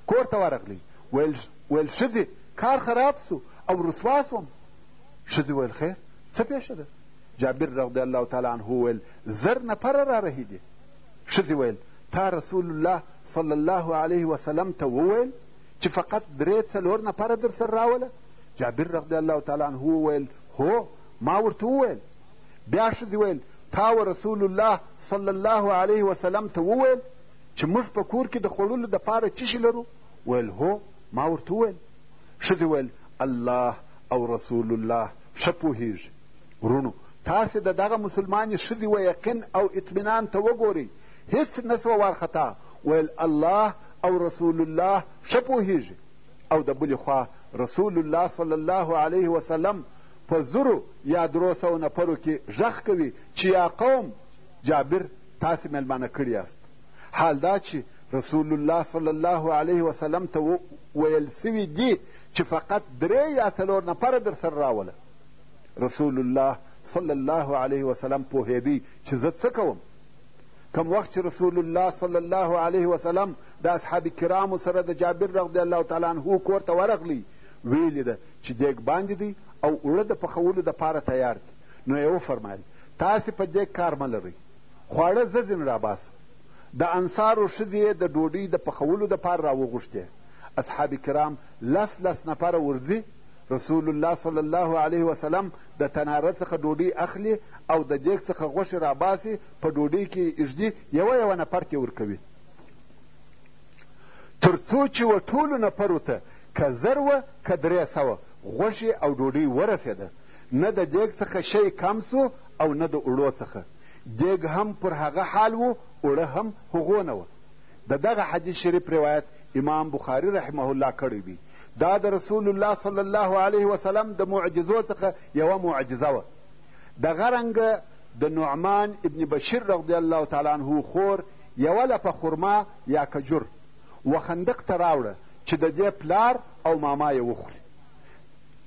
کور ته ورغلی ویل ویل ښځې کار خراب سو او رسوا سوم ښځې ویل خیر څه پېښه ده جابر رضی الله تعالی عنه وویل زر نفره را رهي دي ښځې ویل تا رسول الله صلی الله علیه وسلم ته وویل چې فقط درې څلور نفره در سره راوله جابر رضی الله تعالی عنه وویل هو ما ورته وویل بیا ښځې ویل تا و رسول الله صلی الله علیه وسلم ته وویل چې موږ په کور کې د خوړلو دپاره څه شي لرو ویل هو ما ورته وویل ښځې ویل الله او رسول الله ښه پوهېږي وروڼو تاسې د دغه مسلمانې ښځې و یقین او اطمینان ته وګورئ هیڅ نه سوه وارخطا ویل الله او رسول الله ښه پوهیږي او د بلې خوا رسول الله صلی الله علیه وسلم په زرو یا درو سوو نفرو کې غږ کوي چې یا قوم جابر تاسې میلمانه کړي یاست حال دا چې رسول الله صلی الله علیه وسلم ته ویل سوي دي چې فقط درې یا څلور نفره در سره راوله رسول الله صلی الله علیه وسلم پوهېدی چې زه څه کوم کم وخت چې رسول الله صلی الله علیه وسلم د اصحاب کرامو سره د جابر رضی الله تعالی عنه کور ته ورغلی ویلې ده چې دیګ باندې دی او اوړه د پخولو دپاره تیار دی نو یې وفرمایل تاسې په دیګ کار مه لرئ خواړه زه ځینې راباسم د انصارو ښځې د ډوډۍ د پخولو دپاره راوغوښتې اصحاب کرام لس لس نفره ورځي رسول الله صلی الله علیه وسلم د تناره څخه ډوډۍ اخلي او د دیګ څخه غوښې راباسي په ډوډۍ کې یې اږدي یوه یوه نفر ته ورکوي تر څو چې و ټولو نفرو ته که زر وه که درې سوه غوښې او ډوډۍ ورسېده نه د دیګ څخه شی کم سو او نه د اوړو څخه دیګ هم پر هغه حال و اوړه هم هغو نه وه د دغه حدیث شریف روایت امام بخاري رحمه الله کړی دی دا د رسول الله صلی الله علیه وسلم د معجزو څخه یوه معجزه وه دغه رنګه د نعمان ابن بشیر رضی الله تعالی عنه خور یوه لپه خرما یا کجور و خندق ته راوړه چې د دې پلار او ماما یې وخوري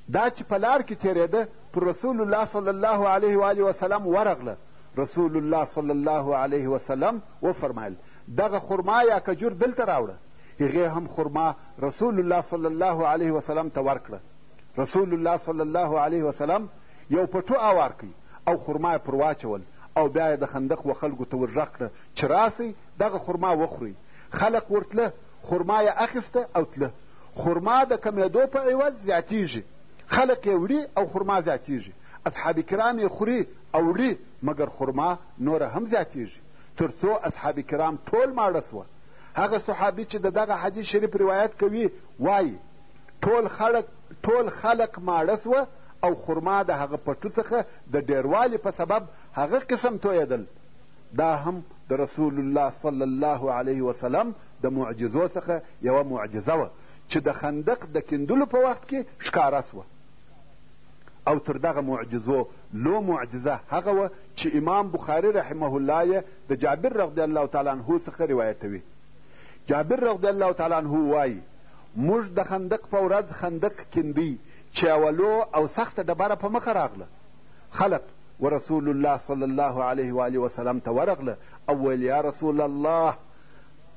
دا چې په لار کې تېرېده پر رسول الله صلی الله علیه و وسلم ورغله رسول الله صلی الله علیه وسلم وفرمایل دغه خرما یا کجور دلته راوړه هغې هم خرما رسول الله صلی الله علیه وسلم ته ورکړه رسول الله صلی الله علیه وسلم یو پټو اوار کوي او خرما یې پر واچول او بیا یې د خندق و خلکو ته ورږغ کړه چې راسئ دغه خرما وخورئ خلق ورتله خرما یې اخیسته او تله خرما د کمېدو په عوض زیاتیږي خلق یې وړي او خرما زیاتیږي اصحاب کرام یې خوري او وړي مګر خرما نوره هم زیاتیږي تر څو اصحاب کرام ټول ماړه سوه هغه صحابي چې د دغه حدیث شریف روایت کوي وایي ټول خلق ټول خلق ماړه سوه او خرما د هغه پټو څخه د ډیروالي په سبب هغه قسم تویدل دا هم د رسول الله صلی الله علیه وسلم د معجزو څخه یوه معجزه وه چې د خندق د کیندلو په وخت کې ښکاره سوه او تر دغه معجزو لو معجزه هغه وه چې امام بخاري رحمه الله یې د جابر رضی الله تعالی عنه څخه روایتوي جابر رضی الله تعالی عنه وایي موږ د خندق په ورځ خندق کیندی چې اولو او سخته ډبره په مخه راغله خلق ورسول الله صلی الله علیه و آله وسلم ته ورغله او ویل یا رسول الله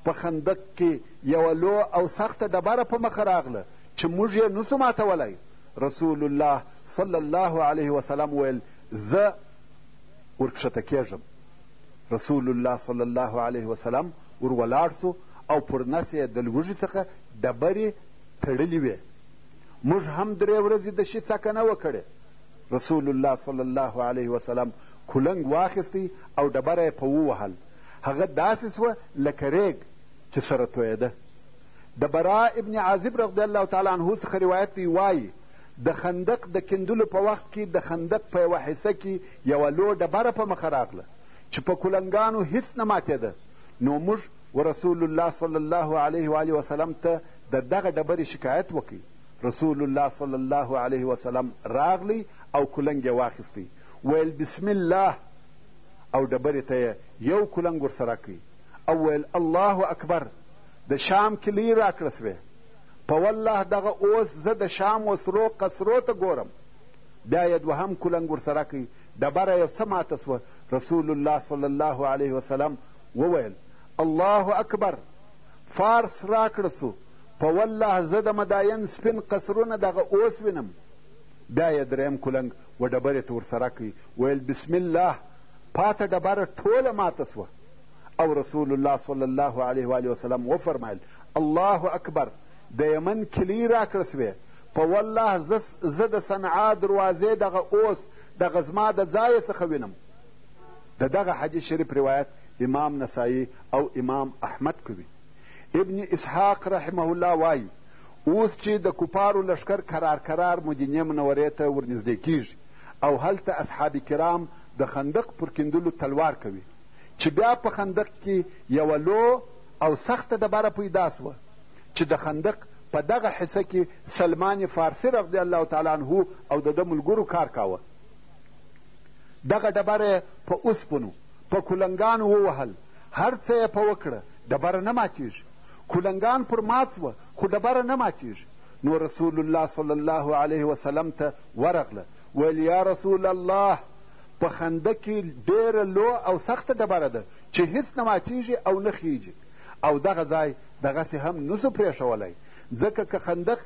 په خندق کې یوه لو او سخته ډبره په مخه راغله چې موږ یې نسو ماتولای رسول الله صلی الله علیه وسلم ویل زه ورکښته کېږم رسول الله صلی الله علیه وسلم ور ولاړ سو او پر نس یې د لوږي څخه ډبرې تړلې وې موږ هم درې ورځې د شي څکه نه وکړې رسول الله صلی الله علیه وسلم کلنګ واخیستی او ډبره یې په ووهل هغه داسې سوه لکه ریګ چې سره تویده د برا ابن عازب رضی الله تعالی عنه څخه روایت دی وایي د خندق د کیندلو په وخت کې د خندق په یوه حصه کې یوه لو ډبره په مخه راغله چې په کلنګانو هیڅ نه ماتېده نو موږ ورسول الله صلی الله علیه و آله وسلم ته د دغه ډبرې شکایت وکړي رسول الله صلی الله علیه وسلم راغلی او کلنګ یې واخیستی ویل بسم الله او ډبرې ته یو کلنګ ورسره کړي او ویل الله اکبر د شام کیلۍ راکړه سوې په والله دغه اوس زه د شام و سرو قصرو ته ګورم بیا یې دوهم کلنګ ورسره کوي ډبره یو څه ماته سوه رسول الله صلی الله علیه وسلم وویل الله اکبر فارس راکړه سو په والله زه د مداین سپین قصرونه دغه اوس وینم بیا یې دریم کلنګ و ډبرې ته ورسره کوي ویل بسم الله پاته ډبره ټوله ماته سوه او رسول الله صلی الله علیه وآله وسلم وفرمایل الله اکبر د یمن کلۍ راکړه سوې په والله زه د صنعا دروازې دغه اوس دغه زما د ځایه څخه وینم د دغه حدیث شریف روایت امام نسایی او امام احمد کوي ابن اسحاق رحمه الله وایي اوس چې د کفارو لښکر کرار کرار مدینې منورې ته ورنږدې کیږي او هلته اصحاب کرام د خندق پر کیندلو تلوار کوي چې بیا په خندق کې یوه لو او سخته ډبره پیدا سوه چې د خندق په دغه حصه کې سلمان فارسي رضی الله تعالی عنه او د ده ملګرو کار کاوه دغه ډبره په اوسپنو په کولنګانو ووهل هر څه یې په وکړه ډبره نه ماتېږي کولنګان پر مات وه خو ډبره نه ماتېږي نو رسول الله صلی الله علیه وسلم ته ورغله ویل یا رسول الله په خنده کې ډېره لو او سخته ډبره ده چې هیڅ نه ماتېږي او نه خېږي او دغه ځای دغسې هم نسو پرېښولی ځکه که خندق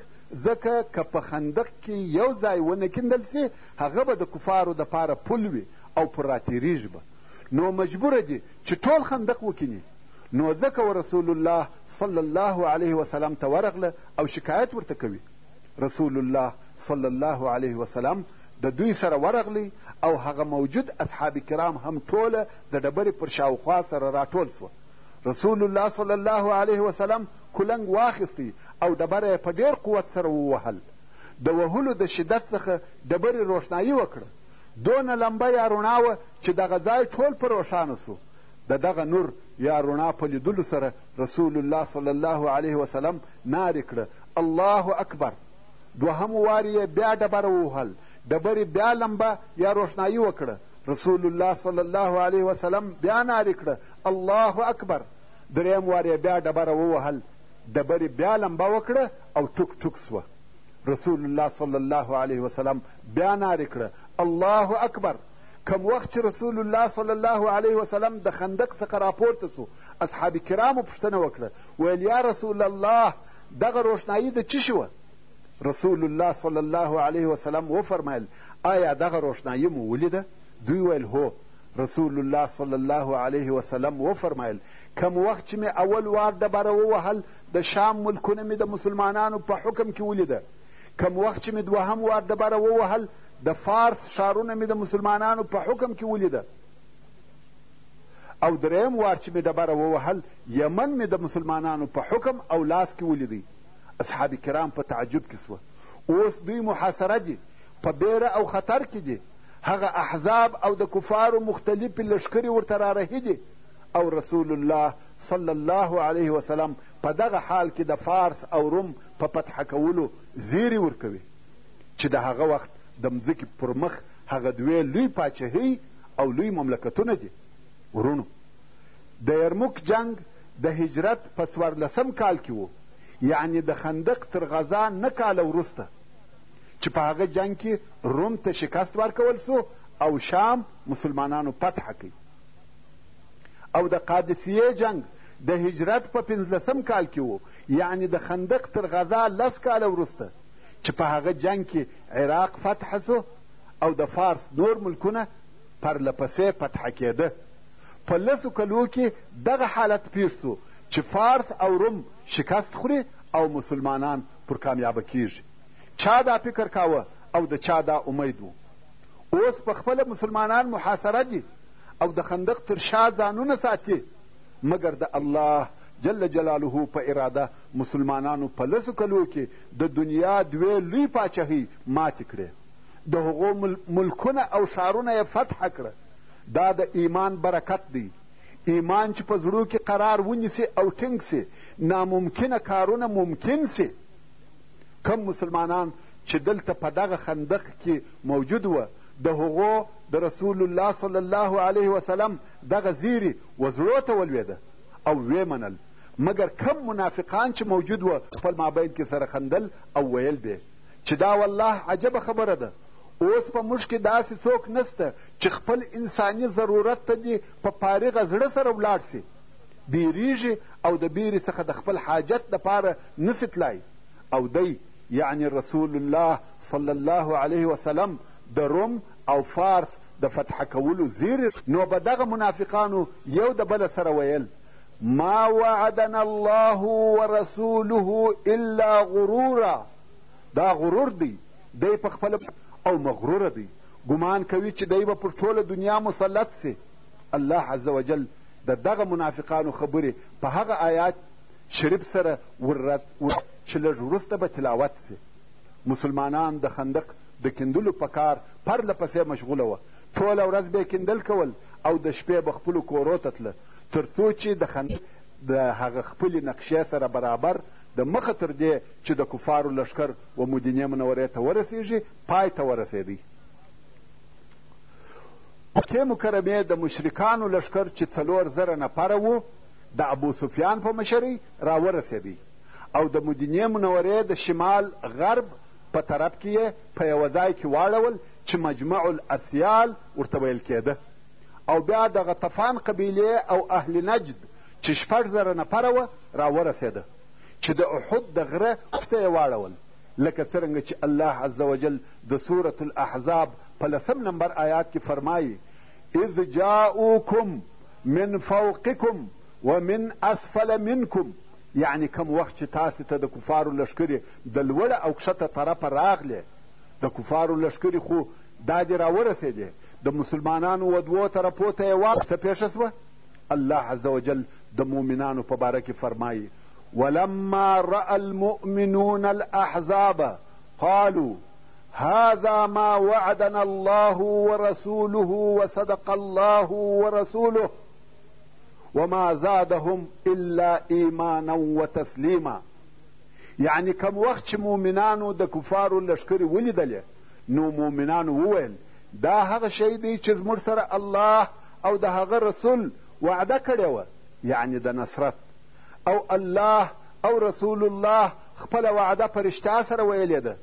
ځکه که په خندق کې یو ځای ونه کیندل سي هغه به د کفارو دپاره پل وي او پر راتېرېږي به نو مجبوره دي چې ټول خندق وکیني نو ځکه ورسول الله صلی الله علیه وسلم ته ورغله او شکایت ورته کوي رسول الله صلی الله علیه وسلم د دوی سره ورغلی او هغه موجود اصحاب کرام هم ټوله د ډبرې پر شاوخوا سره راټول سوه رسول الله صلی الله علیه وسلم کلنګ واخیستی او ډبره یې په ډېر قوت سره ووهل د وهلو د شدت څخه ډبرې روښنایي وکړه دونه لمبه یا رڼا وه چې دغه ځای ټول په روښانه سو د دغه نور یا رڼا په لیدلو سره رسول الله صلی الله علیه وسلم نارې کړه الله اکبر دوهم وار یې بیا ډبره ووهل ډبرې بیا لمبه یا روښنایي وکړه رسول الله صلی الله علیه وسلم بیا نارې کړه الله اکبر دریم وار یې بیا ډبره ووهل ډبرې بیا لمبه وکړه او ټوک ټوک سوه رسول الله صلی الله علیه وسلم بیا نارې کړه الله اکبر کم وخت چې رسول الله صلی الله علیه وسلم د خندق څخه راپورته سو اصحاب کرامو پوښتنه وکړه ویل یا رسول الله دغه روښنایي د چی وه رسول الله صلی الله علیه وسلم وفرمایل آیا دغه روښنایي مو ولیده دوی ویل هو رسول الله صلی الله علیه وسلم وفرمایل کم وخت چې مې اول وار ډبره ووهل د شام ملکونه مې د مسلمانانو په حکم کې ولیده کم وخت چې مې دوهم وار ډبره ووهل د فارس ښارونه مې د مسلمانانو په حکم کې ولیده او دریم وار چې مې ډبره ووهل یمن مې د مسلمانانو په حکم او لاس کې ولیدی اصحاب کرام په تعجب کې سوه اوس دوی محاصره دي په بیره او خطر کې دي هغه احزاب او د کفارو مختلفې لښکرې ورته رارهي دي او رسول الله صلی الله علیه وسلم په دغه حال کې د فارس او روم په فتح کولو زیری ورکوي چې د هغه وخت د مځکې پر مخ هغه دوې لوی پاچهۍ او لوی مملکتونه دي وروڼو د یرموک جنګ د هجرت په څوارلسم کال کې و یعنې د خندق تر غذا نه کاله وروسته چې په هغه جنګ کې روم ته شکست ورکول سو او شام مسلمانانو فتح کوي او د قادسیې جنګ د هجرت په پنځلسم کال کې و یعنې د خندق تر غذا لس کاله وروسته چې په هغه جنګ کې عراق فتح سو او د فارس نور ملکونه پرله پسې فتح کېده په لسو کلو کې دغه حالت پېښ سو چې فارس او روم شکست خوري او مسلمانان پر کامیابه کیږي چا دا فکر کاوه او د چا دا امید و اوس په خپله مسلمانان محاصره دي او د خندق تر شا ځانونه ساتي مګر د الله جل جلاله په اراده مسلمانانو په لسو کلو کې د دنیا دوې لوی پاچهۍ ماتې کړې د هغو ملکونه او ښارونه یې فتح کړه دا د ایمان برکت دی ایمان چې په زړو کې قرار ونیسي او ټینګ سي ناممکنه کارونه ممکن سي کم مسلمانان چې دلته په دغه خندق کې موجود وه د هغو د رسول الله صلی الله علیه وسلم دغه زیری وزړو ته ولوېده او ویې منل مګر کم منافقان چې موجود وه خپل مابین کې سره خندل او ویل به چې دا والله عجبه خبره ده اوس په موږ کې داسې څوک نسته چې خپل انساني ضرورت ته دې په فارغه زړه سره ولاړ سي بیریږي او د بیرې څخه د خپل حاجت دپاره نسي تلای او دی یعنی رسول الله صلی الله علیه وسلم د روم او فارس د فتح کولو زیر نو به دغه منافقانو یو د بل سره ویل ما وعدنا الله ورسوله الا غرورا دا غرور دی دی په خپل او مغروره دی ګمان کوي چې دی به پر ټوله دنیا مسلط سي الله عز وجل د دغه منافقانو خبرې په هغه آیات شریف سره ورد چې لږ وروسته به تلاوت سي مسلمانان د خندق د کیندلو په کار پرله پسې مشغوله وه ټوله ورځ به یې کیندل کول او د شپې به خپلو کورو ته تله تر څو چې د خندق د هغه خپلې نقشې سره برابر د مخه تر دې چې د کفارو لښکر و مدینې منورې ته ورسېږي پای ته ورسېدی مکې مکرمې د مشرکانو لښکر چې څلور زره نفره وو د ابو سفیان په مشرۍ راورسېدی او د مدینې منورې د شمال غرب په طرف کې یې په یوه ځای کې واړول چې مجمع الاسیال ورته ویل کېده او بیا د غطفان قبیلې او اهل نجد چې شپږ زره نفره وه راورسېده چې د احد د غره ته یې واړول لکه څرنګه چې الله عز وجل د سورة الاحزاب په لسم نمبر آیات کې فرمایي اذ جاءوکم من فوقکم ومن اسفل منکم یعنی کم وخت چې تاسې ته د کفارو لښکرې د لوړه او کښته طرفه راغلې د کفارو لښکرې خو دا دې راورسېدې د مسلمانانو و دوو طرفو ته یې وا څه پېښه شوه الله عز وجل د مؤمنانو په باره کې فرمایي ولما رأى المؤمنون الأحزاب قالوا هذا ما وعدنا الله ورسوله وصدق الله ورسوله وما زادهم إلا إيمانا وتسليما یعنی کم وخت چې مؤمنانو د کفارو لښکرې ولیدلې نو مؤمنانو وویل دا هغه شی دی چې زموږ سره الله او د هغه رسول وعده کړې وه یعنې د نصرت او الله او رسول الله خپله وعده په رښتیا سره ویلې ده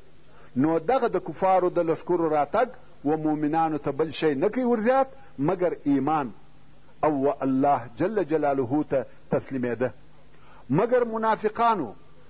نو دغه د کفارو د لښکرو راتګ و مؤمنانو ته بل شی نه کوي ورزیات مګر ایمان او و الله جل جلاله ته تسلیمېده مګر منافقانو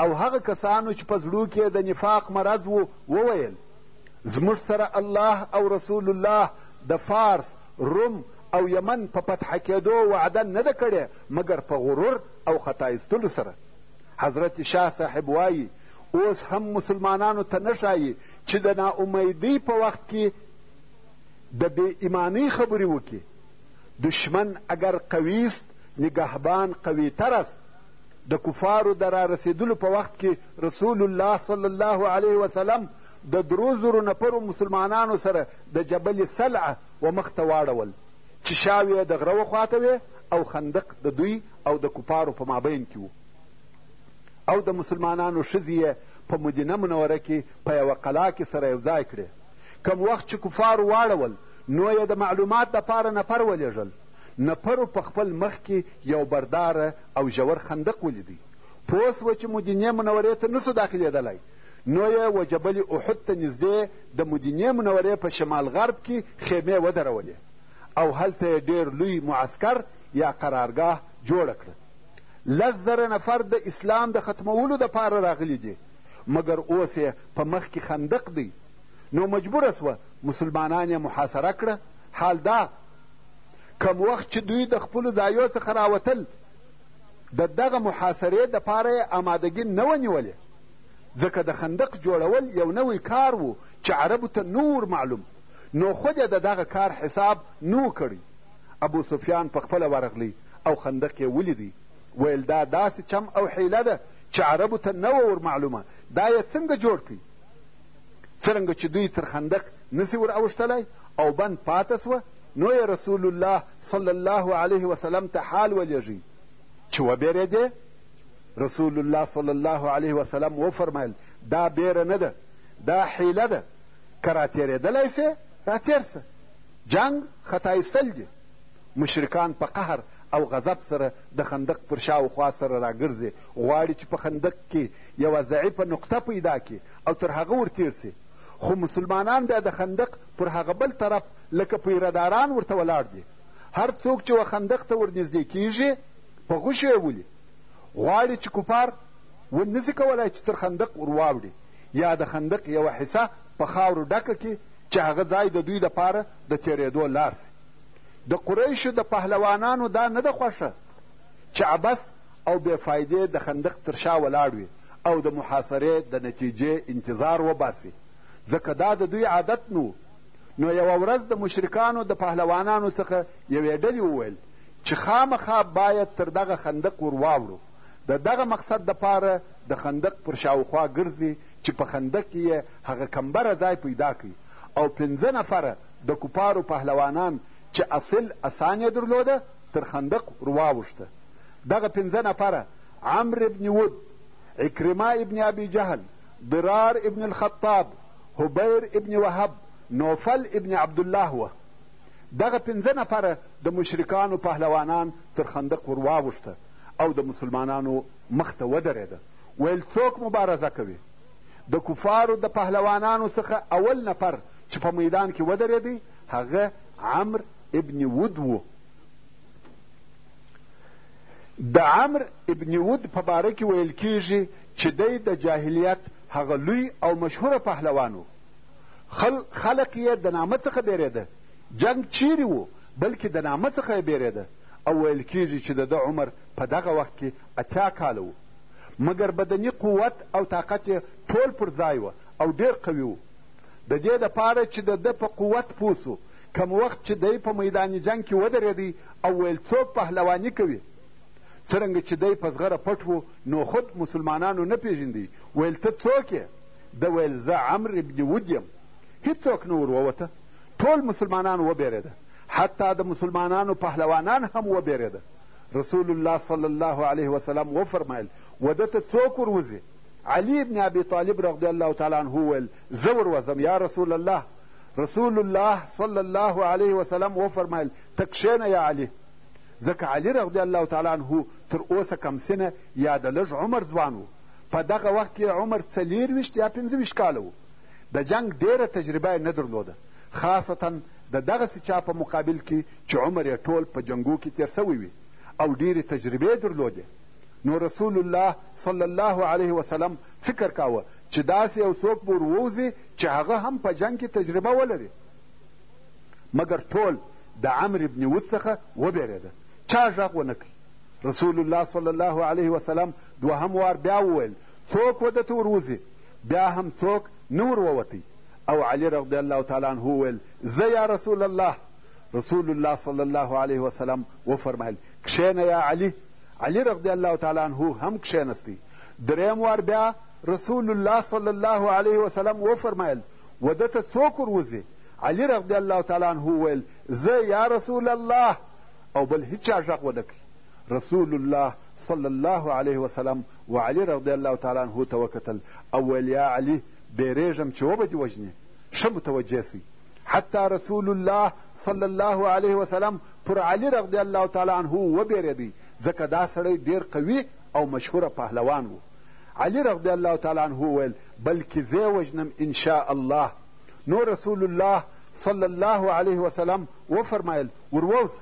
او هغه کسانو چې په زړو کې د نفاق مرض و وویل زموږ سره الله او رسول الله د فارس روم او یمن په فتح کېدو وعده نه ده کړې مګر په غرور او خطا ایستلو سره حضرت شاه صاحب وایي اوس هم مسلمانانو ته نه ښایي چې د ناامیدۍ په وخت کې د بې ایمانۍ خبرې وکړي دشمن اگر قوی است نگهبان قوی تر است د کفارو د رارسېدلو په وخت کې رسول الله صلی الله علیه وسلم د درو زرو نفرو مسلمانانو سره د جبل سلعه و مخ ته واړول چې شاوې یې د غره وخواته وې او خندق د دوی او د کفارو په مابین کې و او د مسلمانانو ښځې یې په مدینه منوره کې په یوه قلا کې سره یو ځای کړې کم وخت چې کفارو واړول نو یې د معلومات دپاره نفر ولېږل نفرو په خپل مخ کې یو برداره او ژور خندق ولید پوه سوه چې مدینې منورې ته نسو داخلېدلی نو یې و جبل احد ته نږدې د مدینې منورې په شمال غرب کې خیمې ودرولې او هلته یې ډېر لوی معسکر یا قرارګاه جوړه کړه لس زره نفر د اسلام د ختمولو دپاره راغلي دي مګر اوس یې په مخ کې خندق دی نو مجبوره سوه مسلمانان یې محاصره کړه حال دا کوم وخت چې دوی د خپلو ځایو څخه راوتل د دغه محاصرې دپاره یې آمادګي نه وه نیولې ځکه د خندق جوړول یو نوی کار و چې عربو ته نور معلوم نو خود یې د دغه کار حساب نو کړی ابو سفیان په خپله ورغلی او خندق یې ولیدی ویل دا داسې چم او حیله ده چې عربو ته نه وه ورمعلومه دا یې څنګه جوړ کړي څرنګه چې دوی تر خندق نسي ور اوښتلی او بند پاته سوه نو یې رسول الله صلی الله علیه وسلم ته حال ولیږی چې وبېرېدې رسول الله صلی الله علیه وسلم وفرمایل دا بیره نه ده دا حیله ده که راتېرېدلی سې راتېر سه جنګ خطا ایستل دي مشرکان په قهر او غضب سره د خندق پر شاوخوا سره راګرځي غواړي چې په خندق کې یوه ضعیفه نقطه پیدا کړي او تر هغه ور تېر شي، خو مسلمانان بیا د خندق پر هغه بل طرف لکه پیره داران ورته ولاړ دي، هر څوک چې و خندق ته ور نږدې کېږي په غشو یې ولي، غواړي چې کفار و نه شي کولای چې تر خندق ور واوړي یا د خندق یوه حصه په خاورو ډکه کړي چې هغه ځای د دوی لپاره د تېرېدو لار شي. د قریشو د پهلوانانو دا نه ده خوښه چې عبث او بې فایدې د خندق تر شا ولاړ وي او د محاصرې د نتیجې انتظار وباسي، ځکه دا د دوی عادت نه و. نو یوه ورځ د مشرکانو د پهلوانانو څخه یوې ډلې وویل چې خامخا باید تر دغه خندق ور واوړو، د دغه مقصد دپاره د خندق پر شاوخوا ګرځي چې په خندق کې یې هغه کمبره ځای پیدا کړي او پنځه نفره د کفارو پهلوانان چې اصل اسان یې درلوده، تر خندق ورواوښته دغه پنځه نفره عمر ابن ود عکرمه ابن ابي جهل ضرار ابن الخطاب هبیر ابن وهب نوفل ابن عبدالله وه دغه پنځه نفره د مشرکانو پهلوانان تر خندق ورواوښته او د مسلمانانو مخ ته ودرېده ویل څوک مبارزه کوي د کفارو د پهلوانانو څخه اول نفر چې په میدان کې ودرېدی هغه عمر ابن ود و. د عمر ابن ود په باره کې ویل کېږي چې دی د جاهلیت هغه لوی او مشهوره پهلوان و. خل خلق یې د نامه څخه بېرېده جنګ چیرې و بلکې د نامه څخه یې بېرېده او ویل کیږي چې د ده عمر په دغه وخت کې اتیا کاله و مګر بدني قوت او طاقت یې ټول پر ځای و او ډېر قوي و د دې دپاره چې د ده په قوت پوه سو کوم وخت چې دی په میدان جنګ کې ودرېدی او ویل څوک پهلواني کوي څرنګه چې دی په زغره پټ و نو خود مسلمانانو نه پېژندی ویل ته څوک یې ده ویل زه عمر ابن ود یم هیڅوک نه ور ووته ټول مسلمانان وبېرېده حتی د مسلمانانو پهلوانان هم وبېرېده رسول الله صلی الله علیه وسلم وفرمایل وده ته څوک ور وځي علي ابن ابي طالب رضی الله تعالی عنه وویل زه ور وځم یا رسول الله رسول الله صلی الله علیه وسلم وفرمایل ته کښېنه یا علي ځکه علي رضی الله تعالی عنه تر اوسه کم سنه یا د لږ عمر ځوان و په دغه وخت کې عمر څلېرویشت یا پنځه ویشت کاله و د جنګ ډېره تجربه یې نه درلوده خاصتا د دغسې چا په مقابل کې چې عمر یې ټول په جنګو کې تېر سوی وي او ډېرې تجربې یې درلودې نو رسول الله صلی الله علیه وسلم فکر کاوه چې داسې یو څوک به ورووځي چې هغه هم په جنګ کې تجربه ولري مګر ټول د عمر ابن ود څخه وبېرېده چا غږ ونه کوي رسول الله صلی الله علیه وسلم دوهم وار بیا وویل څوک وده ته وروځي بیا هم څوک نه ورووتی او علی رضی الله تعالی عنه وویل زه یا رسول الله رسول الله صلی الله علیه وسلم وفرمایل کښېنه یا علی علی رضی الله تعالی عنه هم کښېنستی دریم وار بیا رسول الله صلی الله علیه وسلم وفرمایل و ده ته څوک وروځي علي رضی الله تعالی عنه وویل زه یا رسول الله او بل هیچا غږ ونه کوي رسول الله صلی الله علیه وسلم و علي رضی الله تعالی عنه ته وکتل او ویل یا علي بیریږم چې وبه دې وژنې ښه متوجه سئ حتی رسول الله صلی الله علیه وسلم پر علي رضی الله تعالی عنه وبېرېدی ځکه دا سړی ډېر قوي او مشهوره پهلوان و علي رضی الله تعالی عنه وویل بلکې زه وژنم ان شاء الله نو رسول الله صلی الله علیه وسلم وفرمایل ورووځه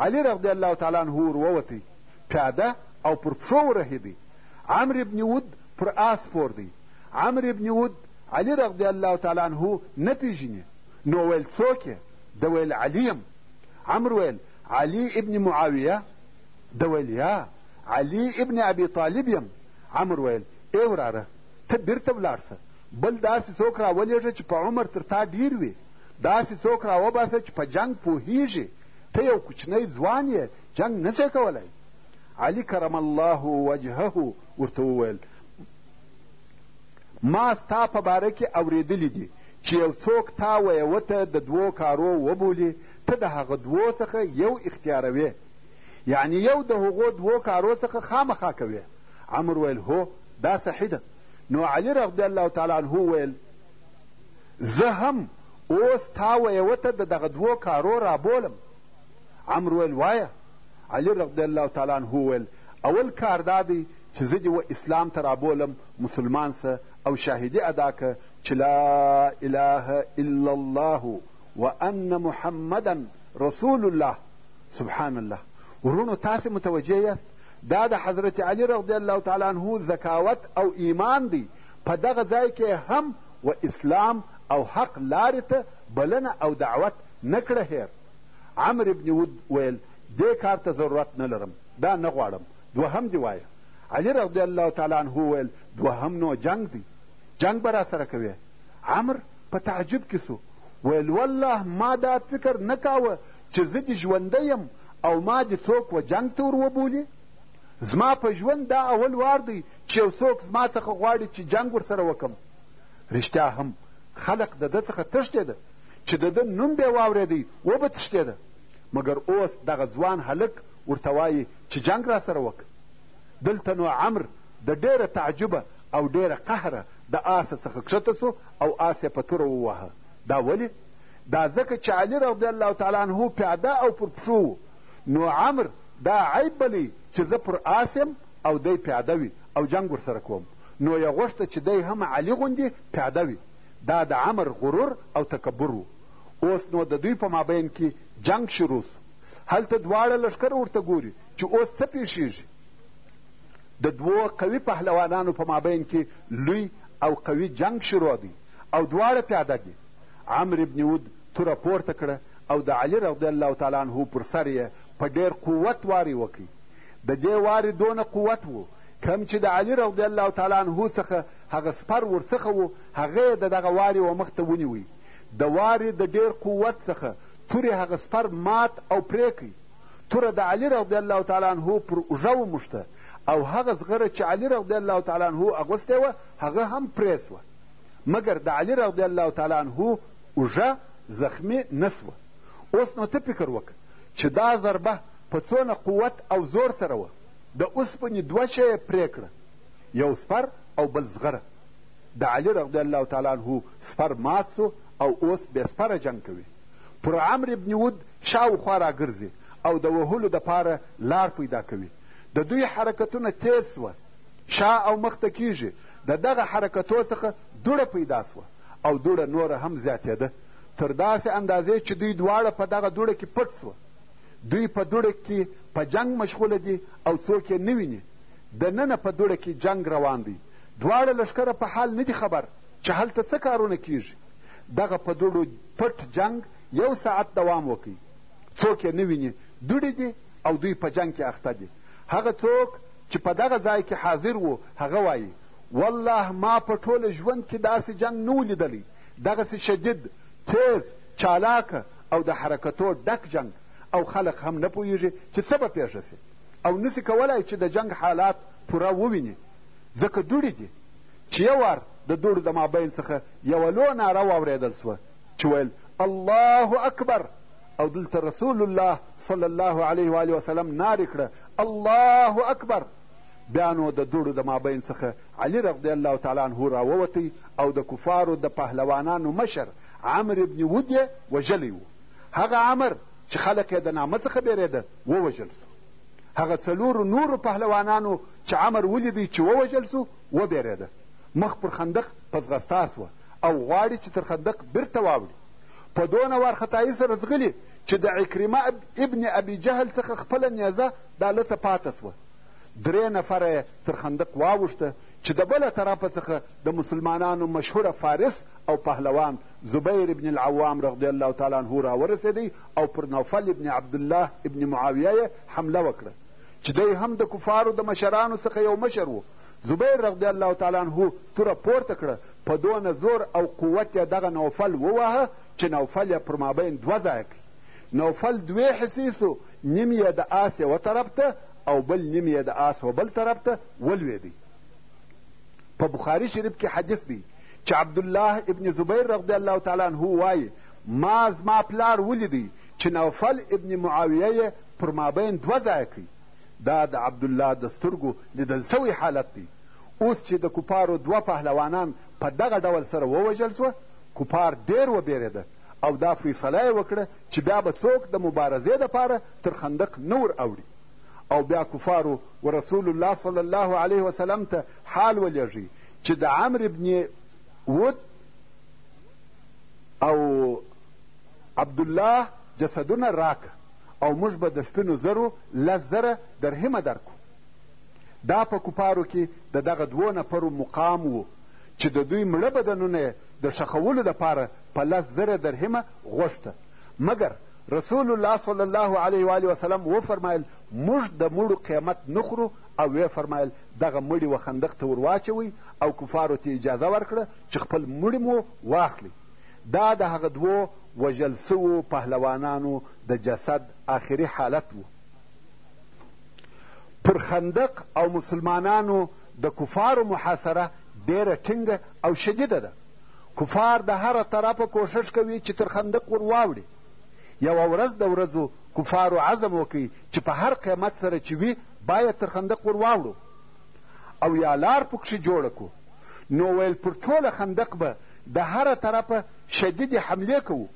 علي رضی الله تعالی عنه ورووتی پیاده او پر پښو ورهېدی عمر ابن ود پر آس سپور دی عمر ابن ود علي رضی الله تعالی عنه نه پیژني نو ویل څوک یې ده ویل علي یم عمر ویل علي ابن معاویه ده ویل یا علي ابن ابي طالب یم عمر ویل ای وراره ته بیرته ولاړ سه بل داسې څوک راولېږه چې په عمر تر تا ډیر وي داسې څوک راوباسه چې په جنګ پوهیږي ته یو کوچنی ځوان یې جنګ نه شې کولی علي کرم الله وجهه ورته وویل ما ستا په باره کې اورېدلي دي چې یو څوک تا ویوته د دوو کارو وبولي ته د هغه دوو څخه یو اختیاروې یعنې یو د هغو دوو کارو څخه خامخا کوې عمر ویل هو دا صحیح ده نو علي رضی الله تعالی عنه ویل زه هم اوس تا ویوه ته د دغه دوو کارو رابولم عمر ویل وایه علي رضی الله تعالی عنه ویل اول کار دا دی چې زه دې و اسلام ته رابولم مسلمان سه او شاهدي ادا که چې لا اله الا الله وان محمدا رسول الله سبحان الله ورونو تاسې متوجه یاست دا د حضرت علی رضی الله تعالی عنه ذکاوت او ایمان دی په دغه ځای کې هم و اسلام او حق لارې ته بلنه او دعوت نه کړه هیر عمر ابن ود ویل دې کار ته ضرورت نه لرم دا نه غواړم دوهم دی وایه علی رضی الله تعالی عنه ویل دوهم نو جنگ دی جنګ به راسره کوې عمر په تعجب کې سو ویل والله ما دا فکر نه کاوه چې زه دې ژوندی یم او ما دې څوک و جنګ ته ور وبولي زما په ژوند دا اول وار دی چې یو څوک زما څخه غواړي چې جنګ ورسره وکم رښتیا هم خلق د ده څخه تښتېده چې د ده نوم بې واورېدی وبه تښتېده مګر اوس دغه ځوان هلک ورته وایي چې جنګ راسره وکړه دلته نو عمر د ډېره تعجبه او ډېره قهره د آسه څخه کښته سو او آس یې په توره وواهه. دا ولې؟ دا ځکه چې علي رضی الله تعالی عنه پیاده او پر پښو و، نو عمر دا عیب بلی چې زه پر آس یم او دی پیاده وي او جنګ ورسره کوم، نو یې غوښته چې دی هم علي غوندې پیاده وي. دا د عمر غرور او تکبر و. اوس نو د دوی په مابین کې جنګ شروع سو. هلته دواړه لښکر ورته ګوري چې اوس څه پېښېږي؟ د دوو قوي پهلوانانو په مابین کې لوی او قوي جنګ شروع دی او دواړه پیاده دي عمرو بن ود توره پورته کړه او د علي رضی الله تعالی عنه پر سر یې په ډېر قوت واری وکړ د دې وارې دونه قوت و کم چې د علي رضی الله تعالی عنه څخه هغه سپر ورڅخه و هغه یې د دغه وارې و مخته ونیوی د وارې د ډېر قوت څخه تورې هغه سپر مات او پرې کړئ توره د علي رضی الله تعالی عنه پر اوږه وموښته او هغه زغره چې علي رضی الله تعالی عنه اغوستې وه هغه هم پرې سوه مګر د علي رضی الله تعالی عنه اوږه زخمي نه سوه اوس نو ته فکر وکړه چې دا ضربه په څونه قوت او زور سره وه د اوسپنې دوه شی یې پرې کړه یو سپر او بل زغره د علي رضی الله تعالی عنه سپر مات سو او اوس بې سپره جنګ کوي پر عمرو بن ود شا و خوا راګرځي او د وهلو د پاره لار پیدا کوي. د دوی حرکتونه تېز سوه. شا او مخ ته کېږي. د دغه حرکتو څخه دوړه پیدا سوه او دوړه نوره هم زیاتېده تر داسې اندازې چې دوی دواړه په دغه دوړه کې پټ سوه. دوی په دوړه کې په جنګ مشغوله دي او څوک یې نه ویني د ننه په دوړه کې جنګ روان دی دواړه لښکره په حال نه دي خبر چې هلته څه کارونه کیږي دغه په دوړو پټ جنګ یو ساعت دوام وکړي څوک یې نه ویني دوړي دي او دوی په جنګ کې اخته دي هغه څوک چې په دغه ځای کې حاضر وو هغه وایي والله ما په ټوله ژوند کې داسې جنګ نه و لیدلی دغسې شدید تیز چالاکه او د حرکتو ډک جنګ او خلق هم نه پوهیږي چې څه به پېښه سي او نسي کولای چې د جنګ حالات پوره وویني ځکه دوړي دي چې یو وار د دوړو د مابین څخه یوه لو ناره واورېدل سوه چې ویل الله اکبر او دلته رسول الله صلی الله علیه و آله وسلم نارې کړه الله اکبر بیا نو د دوړو د مابین څخه علي رضی الله تعالی عنه راووتی او د کفارو د پهلوانانو مشر عمر ابن ود یې وژلی و هغه عمر چې خلک یې د نامه څخه بیرېده ووژل سو هغه څلورو نورو پهلوانانو چې عمر ولیدی چې ووژل سو وبیرېده مخ پر خندق په ځغستا سوه او غواړي چې تر خندق بیرته واوړي په دونه وارخطایي سره ځغلي چې د عکرمه ابن ابي جهل څخه خپله نیزه د هلته پاته سوه درې نفره یې تر خندق واوښته چې د بله طرفه څخه د مسلمانانو مشهوره فارس او پهلوان زبیر ابن العوام رضی الله تعالی عنه راورسېدی او پر نوفل ابن عبدالله ابن معاویه یې حمله وکړه چې دی هم د کفارو د مشرانو څخه یو مشر و زبیر رضی الله تعالی عنه توره پورته کړه په دونه زور او قوت یې دغه نوفل وواهه چې نوفل یې پر مابین دوه ځایه کړ نوفل دوې حصې سو نیم یې د آس یوه طرف ته او بل نیم یې د آس و بل طرف ته ولوېدی په بخاري شریف کې حدیث دی چې عبدالله ابن زبیر رضی الله تعالی عنه وایي ما زما پلار ولیدی چې نوفل ابن معاویه یې پر مابین دوه ځایه کوي دا د عبدالله د سترګو لیدل سوی حالت دی اوس چې د کفارو دوه پهلوانان په دغه ډول سره ووژل سوه کفار ډېر وبېرېده او دا فیصله یې وکړه چې بیا به څوک د مبارزې دپاره تر خندق نه ور اوړي او بیا کفارو و رسول الله صلی الله علیه وسلم ته حال ولېږي چې د عمر ابن ود او عبدالله جسدونه راکه او موږ به د سپینو زرو لس زره درهمه درکړو دا په کفارو کې د دغه دوو نفرو مقام و چې د دوی مړه بدنونه یې د ښخولو دپاره په لس زره درهمه غوښته مګر رسول الله صلی الله علیه و آله وسلم وفرمایل موږ د مړو قیمت نه خورو او ویې فرمایل دغه مړي و خندق ته ور واچوئ او کفارو ته اجازه ورکړه چې خپل مړي مو واخلي دا د هغه دوو وژل سوو پهلوانانو د جسد آخري حالت وو. پر خندق او مسلمانانو د کفارو محاصره ډېره ټینګه او شدیده ده. کفار د هره طرفه کوښښ کوي چې تر خندق ور واوړي. یوه ورځ د ورځو کفارو عزم وکړ چې په هر قیمت سره چې وي باید تر خندق ور واوړو. او یا لار پکښې جوړه کړو نو ویل پر ټوله خندق به د هره طرفه شدیدې حملې کوو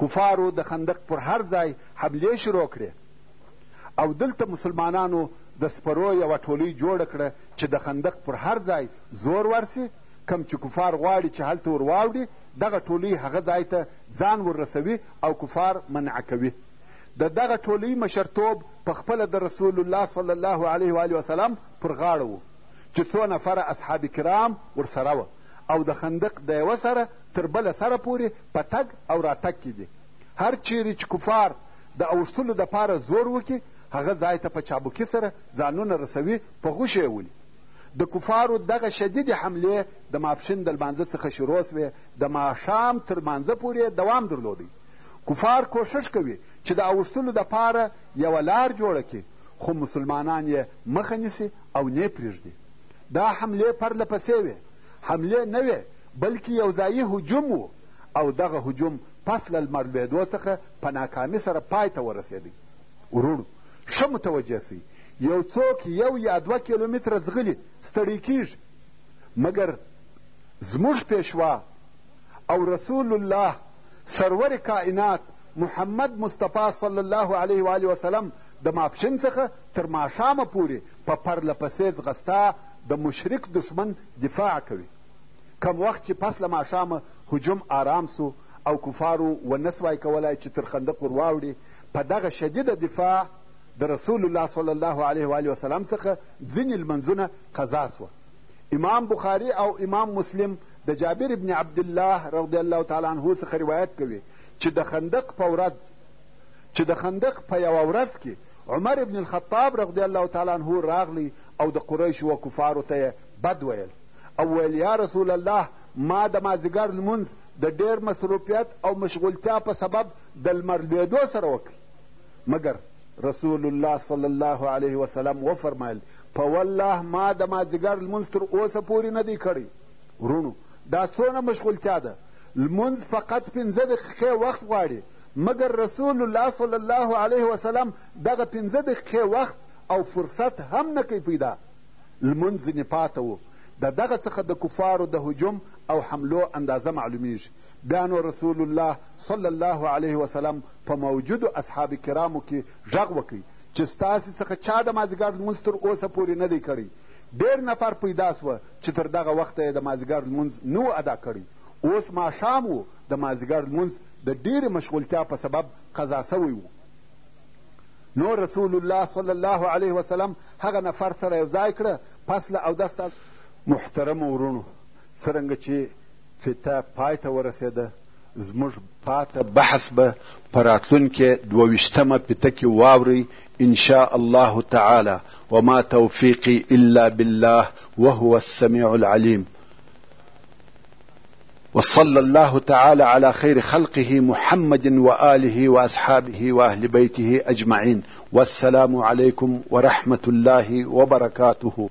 کفارو د خندق پر هر ځای حملې شروع کړې او دلته مسلمانانو د سپرو یوه ټولۍ جوړه کړه چې د خندق پر هر ځای زور ورسي کم چې کفار غواړي چې هلته ور واوړي دغه ټولۍ هغه ځای ته ځان ور رسوي او کفار منع کوي د دغه ټولۍ مشرتوب په خپله د رسول الله صلی الله علیه و آله وسلم پر غاړه و چې څو نفره اصحاب کرام ورسره وه او د خندق د یوه سره تر بله سره پورې په تګ او راتګ کې دي هر چیرې چې کفار د اوښتلو دپاره زور وکړي هغه ځای ته په چابکي سره ځانونه رسوي په غوښې ولي د کفارو دغه شدیدې حملې د ماپښین د لمانځه څخه شروع سوې د ماښام تر لمانځه پورې دوام درلودی کفار کوښښ کوي چې د اوښتلو دپاره یوه لار جوړه کړي خو مسلمانان یې مخه نیسي او نه پرېږدي دا حملې پرله پسې وې حملې نه وې بلکې یو ځایي هجوم و او دغه هجوم پس له لمر لوېدو څخه په ناکامي سره پای ته ورسېدی وروڼو ښه متوجه شئ یو څوک یو یا دوه کیلومتره ځغلي ستړی کیږي مګر زموږ پیشوا او رسول الله سرور کائنات محمد مصطفی صلی الله علیه و آله وسلم د ماپښین څخه تر ماښامه پورې په پرله پسې ځغستا د مشرک دښمن دفاع کوي کم وخت چې پس له ماښامه هجوم آرام سو او کفارو ونه سوای کولای چې تر خندق ور واوړي په دغه شدیده دفاع د رسول الله صلی الله علیه و آله وسلم څخه ځینې لمنځونه قضا سوه امام بخاري او امام مسلم د جابر ابن عبدالله رضی الله تعالی عنه څخه روایت کوي چې د خندق په ورځ چې د خندق په یوه ورځ کې عمر ابن الخطاب رضی الله تعالی عنه راغلی او د قریشو و کفارو ته یې بد ویل او ویل یا رسول الله ما د مازدیګر لمونځ د ډېر مصروفیت او مشغولتیا په سبب د لمر لوېدو سره وکړي مګر رسول الله صلی الله علیه وسلم وفرمایل په والله ما د مازدیګر لمونځ تر اوسه پورې نه دی کړی وروڼو دا څونه مشغولتیا ده لمونځ فقط پنځه دقیقې وخت غواړي مګر رسول الله صلی الله علیه وسلم دغه پنځه دقیقې وخت او فرصت هم نه کوي پیدا لمونځ ځینې پاته و د دغه څخه د کفارو د هجوم او حملو اندازه معلومیږي بیا نو رسول الله صلی الله علیه وسلم په موجودو اصحاب کرامو کې غږ وکړي چې ستاسې څخه چا د مازیګر لمونځ تر اوسه پورې نه دی کړی ډېر نفر پیدا سوه چې تر دغه وخته یې د مازیګر لمونځ نه و ادا کړی اوس ماښام و د مازیګر لمونځ د ډېرې مشغولتیا په سبب قضا سوی و نو رسول الله صلی الله علیه وسلم هغه نفر سره یو ځای کړه پس له اودس محترمو ورونو څرنګه چې فته پای ته ورسېده زموږ پاته بحث به په راتلونکې دوه ویشتمه فته کې واورئ انشاء الله تعالی وما توفیقي الا بالله وهو السميع العليم وصلى الله تعالى على خير خلقه محمد وآله وأصحابه وأهل بيته أجمعين والسلام عليكم ورحمة الله وبركاته